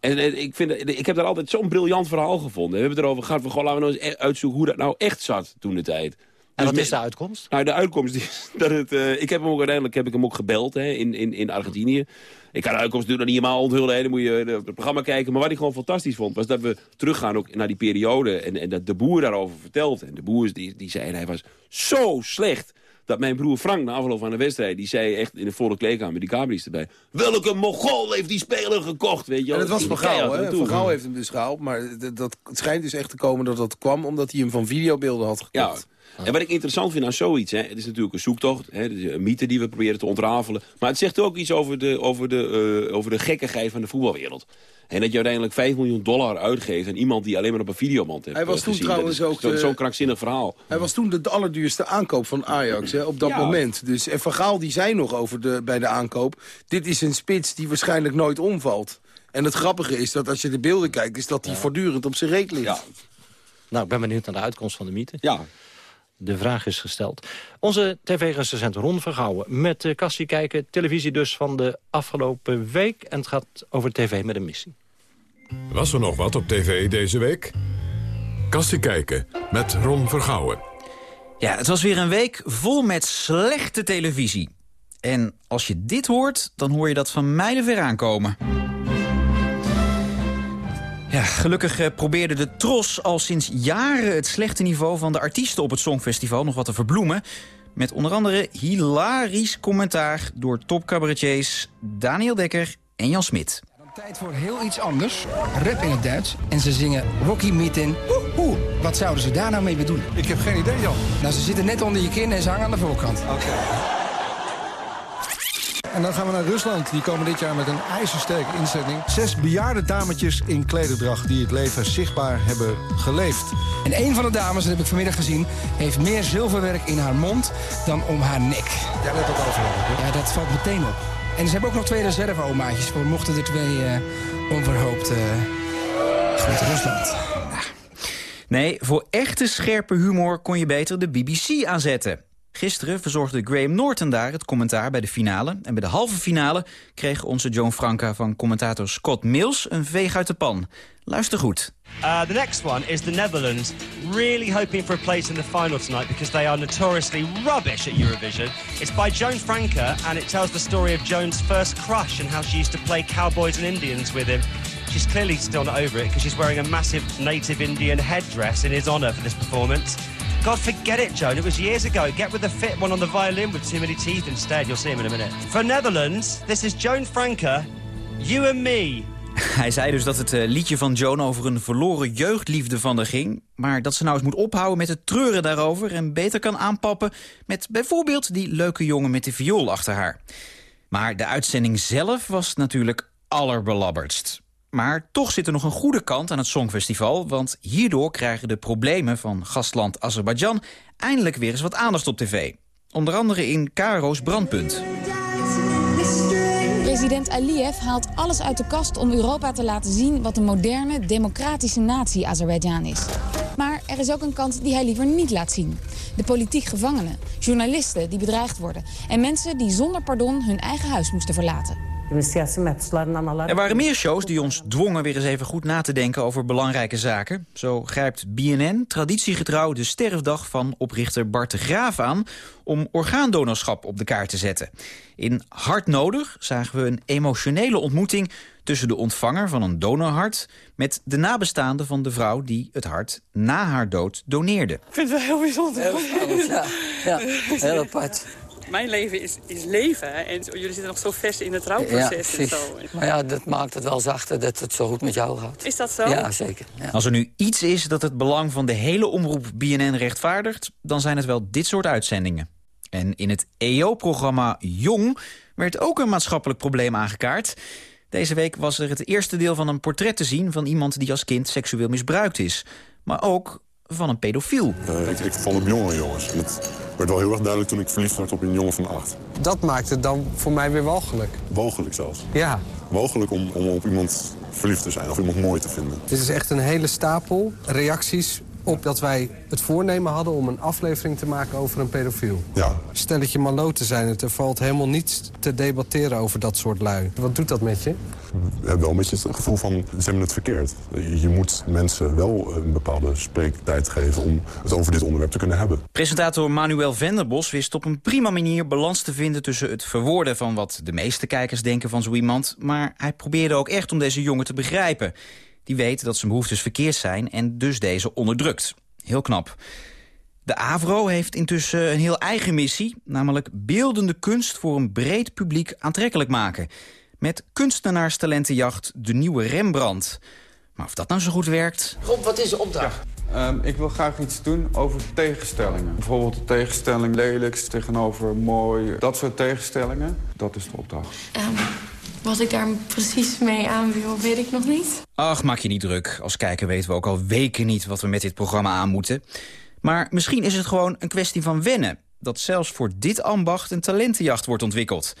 En, en ik, vind, ik heb daar altijd zo'n briljant verhaal gevonden. We hebben het erover gehad, we laten we nou eens uitzoeken hoe dat nou echt zat toen de tijd. En wat Dus is de uitkomst? nou, de uitkomst is <laughs> dat het... eh, ik heb hem ook uiteindelijk heb ik hem ook gebeld hè, in, in, in Argentinië. Ik kan de uitkomst natuurlijk nog niet helemaal onthullen. Hè, dan moet je eh, het programma kijken. Maar wat ik gewoon fantastisch vond... was dat we teruggaan ook naar die periode... en, en dat de boer daarover vertelt. En de boer die, die zei... hij was zo slecht... dat mijn broer Frank na afloop van de wedstrijd... die zei echt in de volle kleedkamer, die Gabriels erbij... welke mogol heeft die speler gekocht? Weet je En het was Van Gaal, hè? Van Gaal heeft hem dus gehaald. Maar dat, het schijnt dus echt te komen dat dat kwam... omdat hij hem van videobeelden had Ja. gekocht. En wat ik interessant vind aan zoiets, hè, het is natuurlijk een zoektocht, hè, een mythe die we proberen te ontrafelen. Maar het zegt ook iets over de, over de, eh, over de gekkigheid van de voetbalwereld. En dat je uiteindelijk 5 miljoen dollar uitgeeft aan iemand die alleen maar op een videoband heeft Hij was eh, toen gezien. trouwens Dat is ook de- Zo'n krankzinnig verhaal. Hij was toen de allerduurste aankoop van Ajax hè, op dat Ja. moment. Dus, en Van Gaal die zei nog over de, bij de aankoop... dit is een spits die waarschijnlijk nooit omvalt. En het grappige is dat als je de beelden kijkt... is dat hij voortdurend op zijn reet ligt. Nou, ik ben benieuwd naar de uitkomst van de mythe. Ja. De vraag is gesteld. Onze tv-recensent Ron Vergouwen met uh, Kassie kijken. Televisie dus van de afgelopen week. En het gaat over tv met een missie. Was er nog wat op tv deze week? Kassie kijken met Ron Vergouwen. Ja, het was weer een week vol met slechte televisie. En als je dit hoort, dan hoor je dat van mijlen ver aankomen. Ja, gelukkig eh, probeerde de Tros al sinds jaren het slechte niveau van de artiesten op het Songfestival nog wat te verbloemen. Met onder andere hilarisch commentaar door topcabaretiers Daniel Dekker en Jan Smit. Tijd voor heel iets anders. Rap in het Duits. En ze zingen Rocky Meetin. Oeh, wat zouden ze daar nou mee bedoelen? Ik heb geen idee, Jan. Nou, ze zitten net onder je kin en ze hangen aan de voorkant. Oké. En dan gaan we naar Rusland. Die komen dit jaar met een ijzersterke inzetting. Zes bejaarde dametjes in klederdracht die het leven zichtbaar hebben geleefd. En een van de dames, dat heb ik vanmiddag gezien... heeft meer zilverwerk in haar mond dan om haar nek. Ja, let dat over hebben. Ja, dat valt meteen op. En ze hebben ook nog twee reserve-omaatjes... voor mochten er twee eh, onverhoopt... Uh... Goed, Rusland. Nee, voor echte scherpe humor kon je beter de BBC aanzetten. Gisteren verzorgde Graham Norton daar het commentaar bij de finale. En bij de halve finale kreeg onze Joan Franca van commentator Scott Mills een veeg uit de pan. Luister goed. Uh, the next one is the Netherlands, really hoping for a place in the final tonight because they are notoriously rubbish at Eurovision. It's by Joan Franca and it tells the story of Joan's first crush and how she used to play cowboys and Indians with him. She's clearly still not over it because she's wearing a massive native Indian headdress in his honour for this performance. God, forget it, Joan. It was years ago. Get with the fit one on the violin with too many teeth instead. You'll see him in a minute. For Netherlands, this is Joan Franca, You and Me. <laughs> Hij zei dus dat het eh, liedje van Joan over een verloren jeugdliefde van haar ging. Maar dat ze nou eens moet ophouden met het treuren daarover... en beter kan aanpappen met bijvoorbeeld die leuke jongen met de viool achter haar. Maar de uitzending zelf was natuurlijk allerbelabberdst. Maar toch zit er nog een goede kant aan het Songfestival... want hierdoor krijgen de problemen van gastland Azerbeidzjan... eindelijk weer eens wat aandacht op tv. Onder andere in Karo's Brandpunt. President Aliyev haalt alles uit de kast om Europa te laten zien... wat een moderne, democratische natie Azerbeidzjan is. Maar er is ook een kant die hij liever niet laat zien. De politiek gevangenen, journalisten die bedreigd worden... en mensen die zonder pardon hun eigen huis moesten verlaten. Er waren meer shows die ons dwongen weer eens even goed na te denken over belangrijke zaken. Zo grijpt BNN traditiegetrouw de sterfdag van oprichter Bart de Graaf aan... om orgaandonorschap op de kaart te zetten. In Hart Nodig zagen we een emotionele ontmoeting tussen de ontvanger van een donorhart... met de nabestaande van de vrouw die het hart na haar dood doneerde. Ik vind het wel heel bijzonder. ja, ja, heel apart mijn leven is, is leven. En jullie zitten nog zo vers in het rouwproces. Ja, en zo. Maar ja, dat maakt het wel zachter dat het zo goed met jou gaat. Is dat zo? Ja, zeker. Ja. Als er nu iets is dat het belang van de hele omroep BNN rechtvaardigt... dan zijn het wel dit soort uitzendingen. En in het EO-programma Jong werd ook een maatschappelijk probleem aangekaart. Deze week was er het eerste deel van een portret te zien... van iemand die als kind seksueel misbruikt is. Maar ook van een pedofiel. Uh, ik, ik vond hem jongen, jongens. En het werd wel heel erg duidelijk toen ik verliefd werd op een jongen van acht. Dat maakt het dan voor mij weer walgelijk. Wogelijk zelfs. Ja. Wogelijk om, om op iemand verliefd te zijn of iemand mooi te vinden. Dit is echt een hele stapel reacties op dat wij het voornemen hadden om een aflevering te maken over een pedofiel. Ja. Stelletje maloten zijn het. Er valt helemaal niets te debatteren over dat soort lui. Wat doet dat met je? Wel een beetje het gevoel van, ze hebben het verkeerd. Je moet mensen wel een bepaalde spreektijd geven om het over dit onderwerp te kunnen hebben. Presentator Manuel Venderbos wist op een prima manier balans te vinden... tussen het verwoorden van wat de meeste kijkers denken van zo iemand... maar hij probeerde ook echt om deze jongen te begrijpen die weet dat zijn behoeftes verkeerd zijn en dus deze onderdrukt. Heel knap. De AVRO heeft intussen een heel eigen missie... namelijk beeldende kunst voor een breed publiek aantrekkelijk maken. Met kunstenaarstalentenjacht De Nieuwe Rembrandt. Maar of dat nou zo goed werkt... Rob, wat is de opdracht? Um, ik wil graag iets doen over tegenstellingen. Bijvoorbeeld de tegenstelling lelijks tegenover mooi. Dat soort tegenstellingen, dat is de opdracht. Um, wat ik daar precies mee aan wil, weet ik nog niet. Ach, maak je niet druk. Als kijker weten we ook al weken niet wat we met dit programma aan moeten. Maar misschien is het gewoon een kwestie van wennen... dat zelfs voor dit ambacht een talentenjacht wordt ontwikkeld.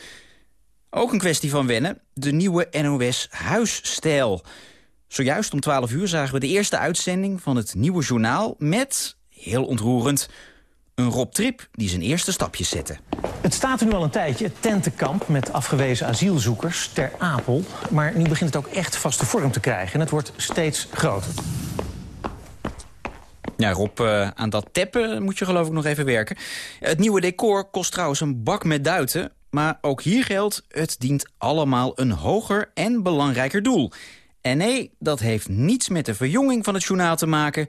Ook een kwestie van wennen, de nieuwe NOS Huisstijl. Zojuist om 12 uur zagen we de eerste uitzending van het nieuwe journaal... met, heel ontroerend, een Rob Trip die zijn eerste stapjes zette. Het staat er nu al een tijdje, het tentenkamp met afgewezen asielzoekers ter Apel. Maar nu begint het ook echt vaste vorm te krijgen en het wordt steeds groter. Ja, Rob, uh, aan dat teppen moet je geloof ik nog even werken. Het nieuwe decor kost trouwens een bak met duiten. Maar ook hier geldt, het dient allemaal een hoger en belangrijker doel. En nee, dat heeft niets met de verjonging van het journaal te maken...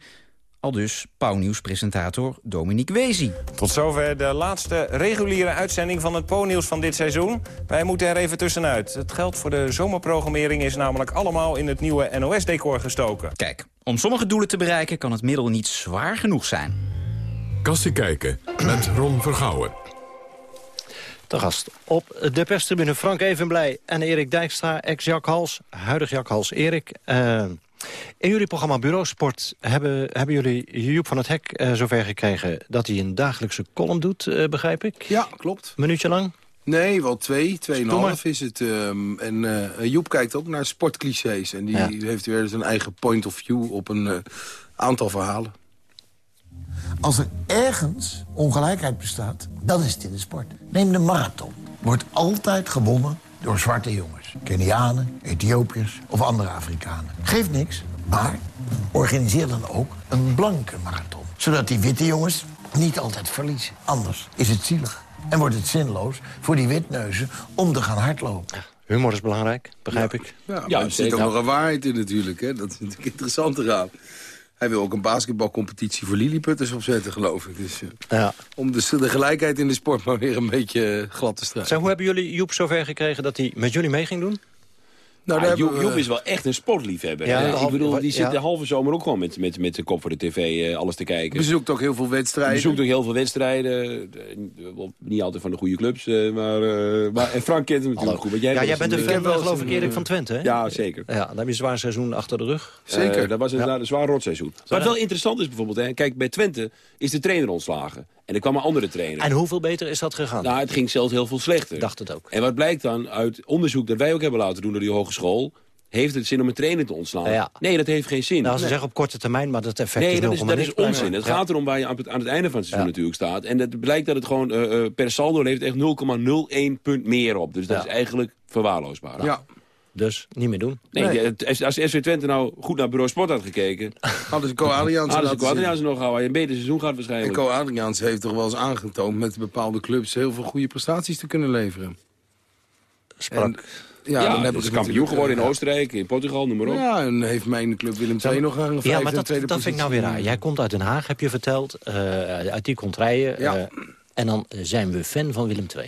Al dus Pauwnieuws-presentator Dominique Wezi. Tot zover de laatste reguliere uitzending van het Pauwnieuws van dit seizoen. Wij moeten er even tussenuit. Het geld voor de zomerprogrammering is namelijk allemaal in het nieuwe NOS-decor gestoken. Kijk, om sommige doelen te bereiken kan het middel niet zwaar genoeg zijn. Kassie kijken met Ron Vergouwen. De gast op de perstribune Frank Evenblij en Erik Dijkstra, ex-Jack Hals, huidig Jack Hals. Erik, uh, in jullie programma Bureau Sport hebben, hebben jullie Joep van het Hek uh, zover gekregen... dat hij een dagelijkse column doet, uh, begrijp ik? Ja, klopt. Minuutje lang? Nee, wel twee, tweeënhalf is het. Um, en uh, Joep kijkt ook naar sportclichés. En die ja. heeft weer zijn eigen point of view op een uh, aantal verhalen. Als er ergens ongelijkheid bestaat, dan is het in de sport. Neem de marathon. Wordt altijd gewonnen door zwarte jongens. Kenianen, Ethiopiërs of andere Afrikanen. Geeft niks, maar organiseer dan ook een blanke marathon. Zodat die witte jongens niet altijd verliezen. Anders is het zielig. En wordt het zinloos voor die witneuzen om te gaan hardlopen. Humor is belangrijk, begrijp ja. ik. Ja, ja er zit ook nog een waarheid in natuurlijk. Hè? Dat is natuurlijk interessant te gaan. Hij wil ook een basketbalcompetitie voor Lilliputters opzetten, geloof ik. Dus, uh, ja. Om de, de, gelijkheid in de sport maar weer een beetje uh, glad te strijken. Zo, hoe hebben jullie Joep zover gekregen dat hij met jullie mee ging doen? Nou, Ah, Joep, is wel echt een sportliefhebber. Ja, ik bedoel, die ja. zit de halve zomer ook gewoon met, met, met de kop voor de tv eh, alles te kijken. Bezoekt ook heel veel wedstrijden. Bezoekt ook heel veel wedstrijden. eh, Niet altijd van de goede clubs, eh, maar, eh, maar en Frank kent hem natuurlijk goed. want Ja, was jij bent een, fan, van, geloof ik, Erik van Twente, hè? Ja, zeker. Ja, dan heb je een zwaar seizoen achter de rug. Zeker. dat was een zwaar rotseizoen. Wat wel interessant is bijvoorbeeld, hè, kijk, bij Twente is de trainer ontslagen. En er kwam een andere trainer. En hoeveel beter is dat gegaan? Nou, het ging zelfs heel veel slechter. dacht het ook. En wat blijkt dan uit onderzoek dat wij ook hebben laten doen door die hogeschool... heeft het zin om een trainer te ontslaan? Ja. Nee, dat heeft geen zin. Nou, ze Nee. zeggen op korte termijn, maar dat effect Nee, is dat is, 0,0 dat is onzin. Het Ja. gaat erom waar je aan het, aan het einde van het seizoen natuurlijk staat. En het blijkt dat het gewoon eh, eh, per saldo levert echt 0,01 punt meer op. Dus dat Ja. is eigenlijk verwaarloosbaar. Ja. Dus niet meer doen. Nee, als SW Twente nou goed naar Bureau Sport had gekeken... <laughs> Hadden ze Co Adriaanse hadden ze. Adriaanse nog houden. Een beter seizoen gaat En waarschijnlijk. Co Adriaans heeft toch wel eens aangetoond met bepaalde clubs heel veel goede prestaties te kunnen leveren. Sprak. En- ja, ja, dan dan heb is ik het kampioen geworden in eh, Oostenrijk, in Portugal, noem maar op. Ja, en heeft mijn club Willem II nog aan een Ja, maar en dat, dat vind ik nou weer raar. Jij komt uit Den Haag, heb je verteld. eh, uit die contraien. Ja. eh, en dan eh, zijn we fan van Willem II.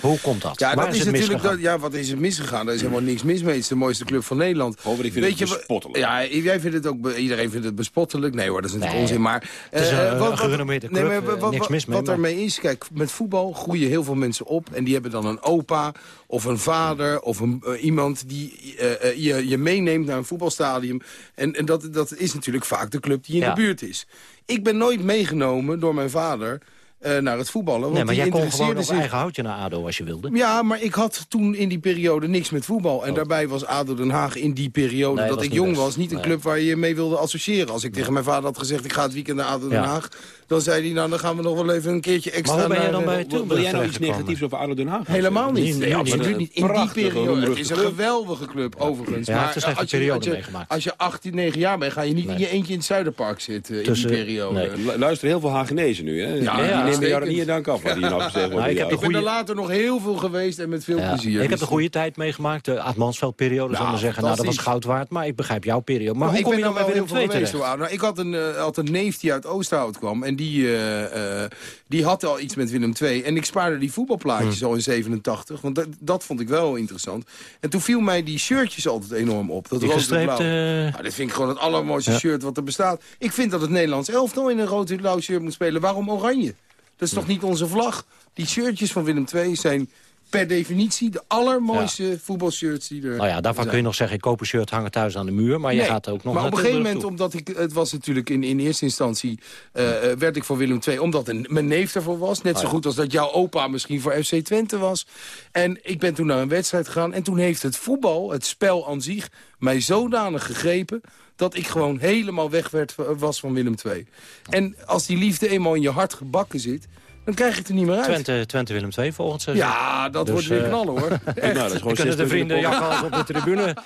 Hoe komt dat? Ja, Waar dat is is het natuurlijk dat, ja, wat is er misgegaan? Daar is helemaal niks mis mee. Het is de mooiste club van Nederland. Over, ik vind het wa- bespottelijk. Ja, jij vindt het ook, iedereen vindt het bespottelijk. Nee hoor, dat is natuurlijk Nee. onzin. Maar, Het is eh, een- wat- een wat- gerenommeerde nee, club, maar eh, wat- niks wat- mis mee, Wat maar- ermee is, kijk, met voetbal groeien heel veel mensen op. En die hebben dan een opa of een vader of een, iemand die je, je meeneemt naar een voetbalstadion. En, en dat, dat is natuurlijk vaak de club die in Ja. de buurt is. Ik ben nooit meegenomen door mijn vader eh, naar het voetballen. Want Nee, maar jij kon gewoon interesseerde op zich- eigen houtje naar ADO als je wilde. ja, maar ik had toen in die periode niks met voetbal. En daarbij was ADO Den Haag in die periode Oh. Nee, dat ik jong best. was... niet een Nee. club waar je je mee wilde associëren. Als ik tegen mijn vader had gezegd, ik ga het weekend naar ADO Den. Haag... dan zei hij, nou, dan gaan we nog wel even een keertje extra hoe ben jij dan eh, bij Wil- Wil Tilburg jij nou iets negatiefs over ADO Den Haag? Helemaal niet. Nee, Nee, nee, absoluut niet. In die periode. Het is een geweldige club, overigens. Ja, maar het is een slechte als je, periode als je, meegemaakt. als je 18, 9 jaar bent, ga je niet in je eentje in het Zuiderpark zitten in Tussen- die periode. Luister heel veel Hagenezen nu, hè? die, die nemen jou er niet in dank af wat hier nou <laughs> gezegd wordt. Nou, ik heb Ik ben er later nog heel veel geweest en met veel Ja, plezier. ik heb een goede tijd meegemaakt. De Aad-Mansveld-periode, Ja, zullen we zeggen. Nou, dat was goud waard. Maar ik begrijp jouw periode. Maar, Maar hoe kom je dan bij Willem II terecht? Nou, ik had een, eh, had een neef die uit Oosterhout kwam. En die, eh, eh, die had al iets met Willem II. En ik spaarde die voetbalplaatjes Hmm. al in 87. Want dat, dat vond ik wel interessant. En toen viel mij die shirtjes altijd enorm op. Dat rood en blauw. Nou, dit vind ik gewoon het allermooiste Ja. shirt wat er bestaat. Ik vind dat het Nederlands elftal in een rood en blauw shirt moet spelen. Waarom oranje? Dat is toch niet onze vlag? Die shirtjes van Willem II zijn per definitie de allermooiste voetbalshirts die er Nou ja, daarvan zijn. kun je nog zeggen, ik koop een shirt, hangen thuis aan de muur. Maar je gaat ook nog maar op een gegeven moment, toe. omdat ik, het was natuurlijk in, in eerste instantie, eh, eh, werd ik voor Willem II, omdat een, mijn neef ervoor was. Net Ah, zo ja. goed als dat jouw opa misschien voor FC Twente was. En ik ben toen naar een wedstrijd gegaan. En toen heeft het voetbal, het spel aan zich, mij zodanig gegrepen dat ik gewoon helemaal weg werd, was van Willem II. En als die liefde eenmaal in je hart gebakken zit, dan krijg je het er niet meer uit. Twente, Twente Willem II volgend seizoen. Ja, dat Dus, wordt weer eh, knallen hoor. <laughs> Nou, dat is gewoon kunnen de vrienden jakkals op de tribune.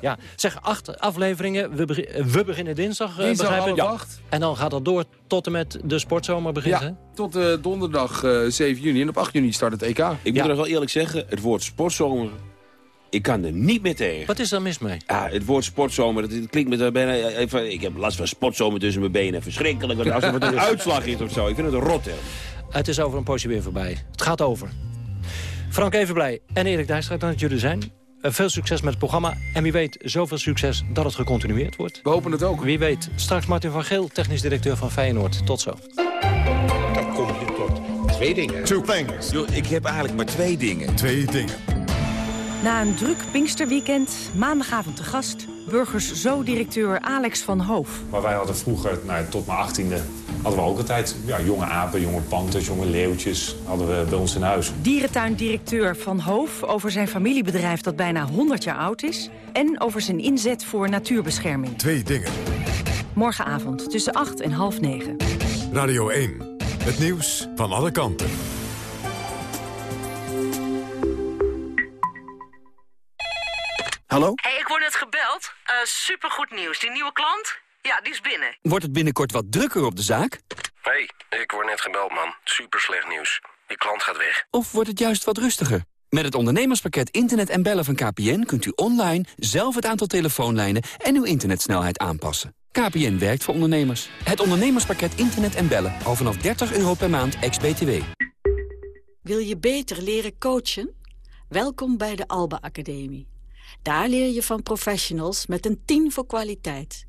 Ja, zeg, acht afleveringen. We, begin- eh, we beginnen dinsdag, eh, Dinsdag begrijp ik. half acht. En dan gaat dat door tot en met de sportzomer begint, hè? Ja, tot eh, donderdag eh, 7 juni. En op 8 juni start het EK. Ik moet Ja. er nog wel eerlijk zeggen, het woord sportzomer, ik kan er niet meer tegen. Wat is daar mis mee? Ja, het woord sportzomer, dat, dat klinkt met eh, bijna even, ik heb last van sportzomer tussen mijn benen. Verschrikkelijk, want als er wat een <laughs> uitslag is of zo. Ik vind het een rot, hè. Het is over een poosje weer voorbij. Het gaat over. Frank Evenblij en Erik Dijkstra, dank dat jullie er zijn. Eh, veel succes met het programma. En wie weet, zoveel succes dat het gecontinueerd wordt. We hopen het ook. Wie weet, straks Martin van Geel, technisch directeur van Feyenoord. Tot zo. Dan kom je tot twee dingen. Two things. ik heb eigenlijk maar twee dingen. Twee dingen. Na een druk Pinksterweekend, maandagavond te gast... Burgers Zo-directeur Alex van Hoof. Maar wij hadden vroeger, nou, tot mijn achttiende, hadden we ook altijd ja, jonge apen, jonge panters, jonge leeuwtjes hadden we bij ons in huis. Dierentuindirecteur Van Hoof over zijn familiebedrijf dat bijna 100 jaar oud is... en over zijn inzet voor natuurbescherming. Twee dingen. Morgenavond tussen 8 en half 9. Radio 1. Het nieuws van alle kanten. Hallo? hey, ik word net gebeld. Eh supergoed nieuws. Die nieuwe klant? Ja, die is binnen. Wordt het binnenkort wat drukker op de zaak? hey, ik word net gebeld, man. Super slecht nieuws. Die klant gaat weg. Of wordt het juist wat rustiger? Met het ondernemerspakket Internet en Bellen van KPN... kunt u online zelf het aantal telefoonlijnen en uw internetsnelheid aanpassen. KPN werkt voor ondernemers. Het ondernemerspakket Internet en Bellen. Al vanaf 30 euro per maand, ex-BTW. Wil je beter leren coachen? Welkom bij de Alba Academie. Daar leer je van professionals met een 10 voor kwaliteit.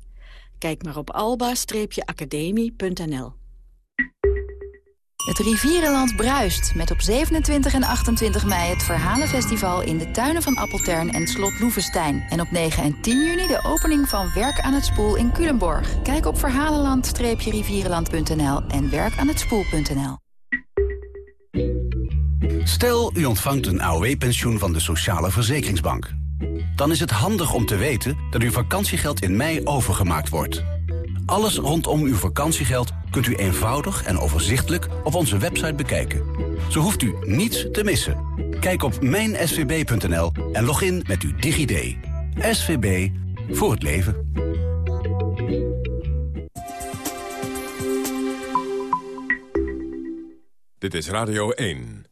Kijk maar op alba-academie.nl. Het Rivierenland bruist met op 27 en 28 mei het Verhalenfestival in de tuinen van Appeltern en Slot Loevestein. En op 9 en 10 juni de opening van Werk aan het Spoel in Culemborg. Kijk op verhalenland-rivierenland.nl en werkaanhetspoel.nl. Stel, u ontvangt een AOW-pensioen van de Sociale Verzekeringsbank. Dan is het handig om te weten dat uw vakantiegeld in mei overgemaakt wordt. Alles rondom uw vakantiegeld kunt u eenvoudig en overzichtelijk op onze website bekijken. Zo hoeft u niets te missen. Kijk op mijnsvb.nl en log in met uw DigiD. SVB voor het leven. Dit is Radio 1.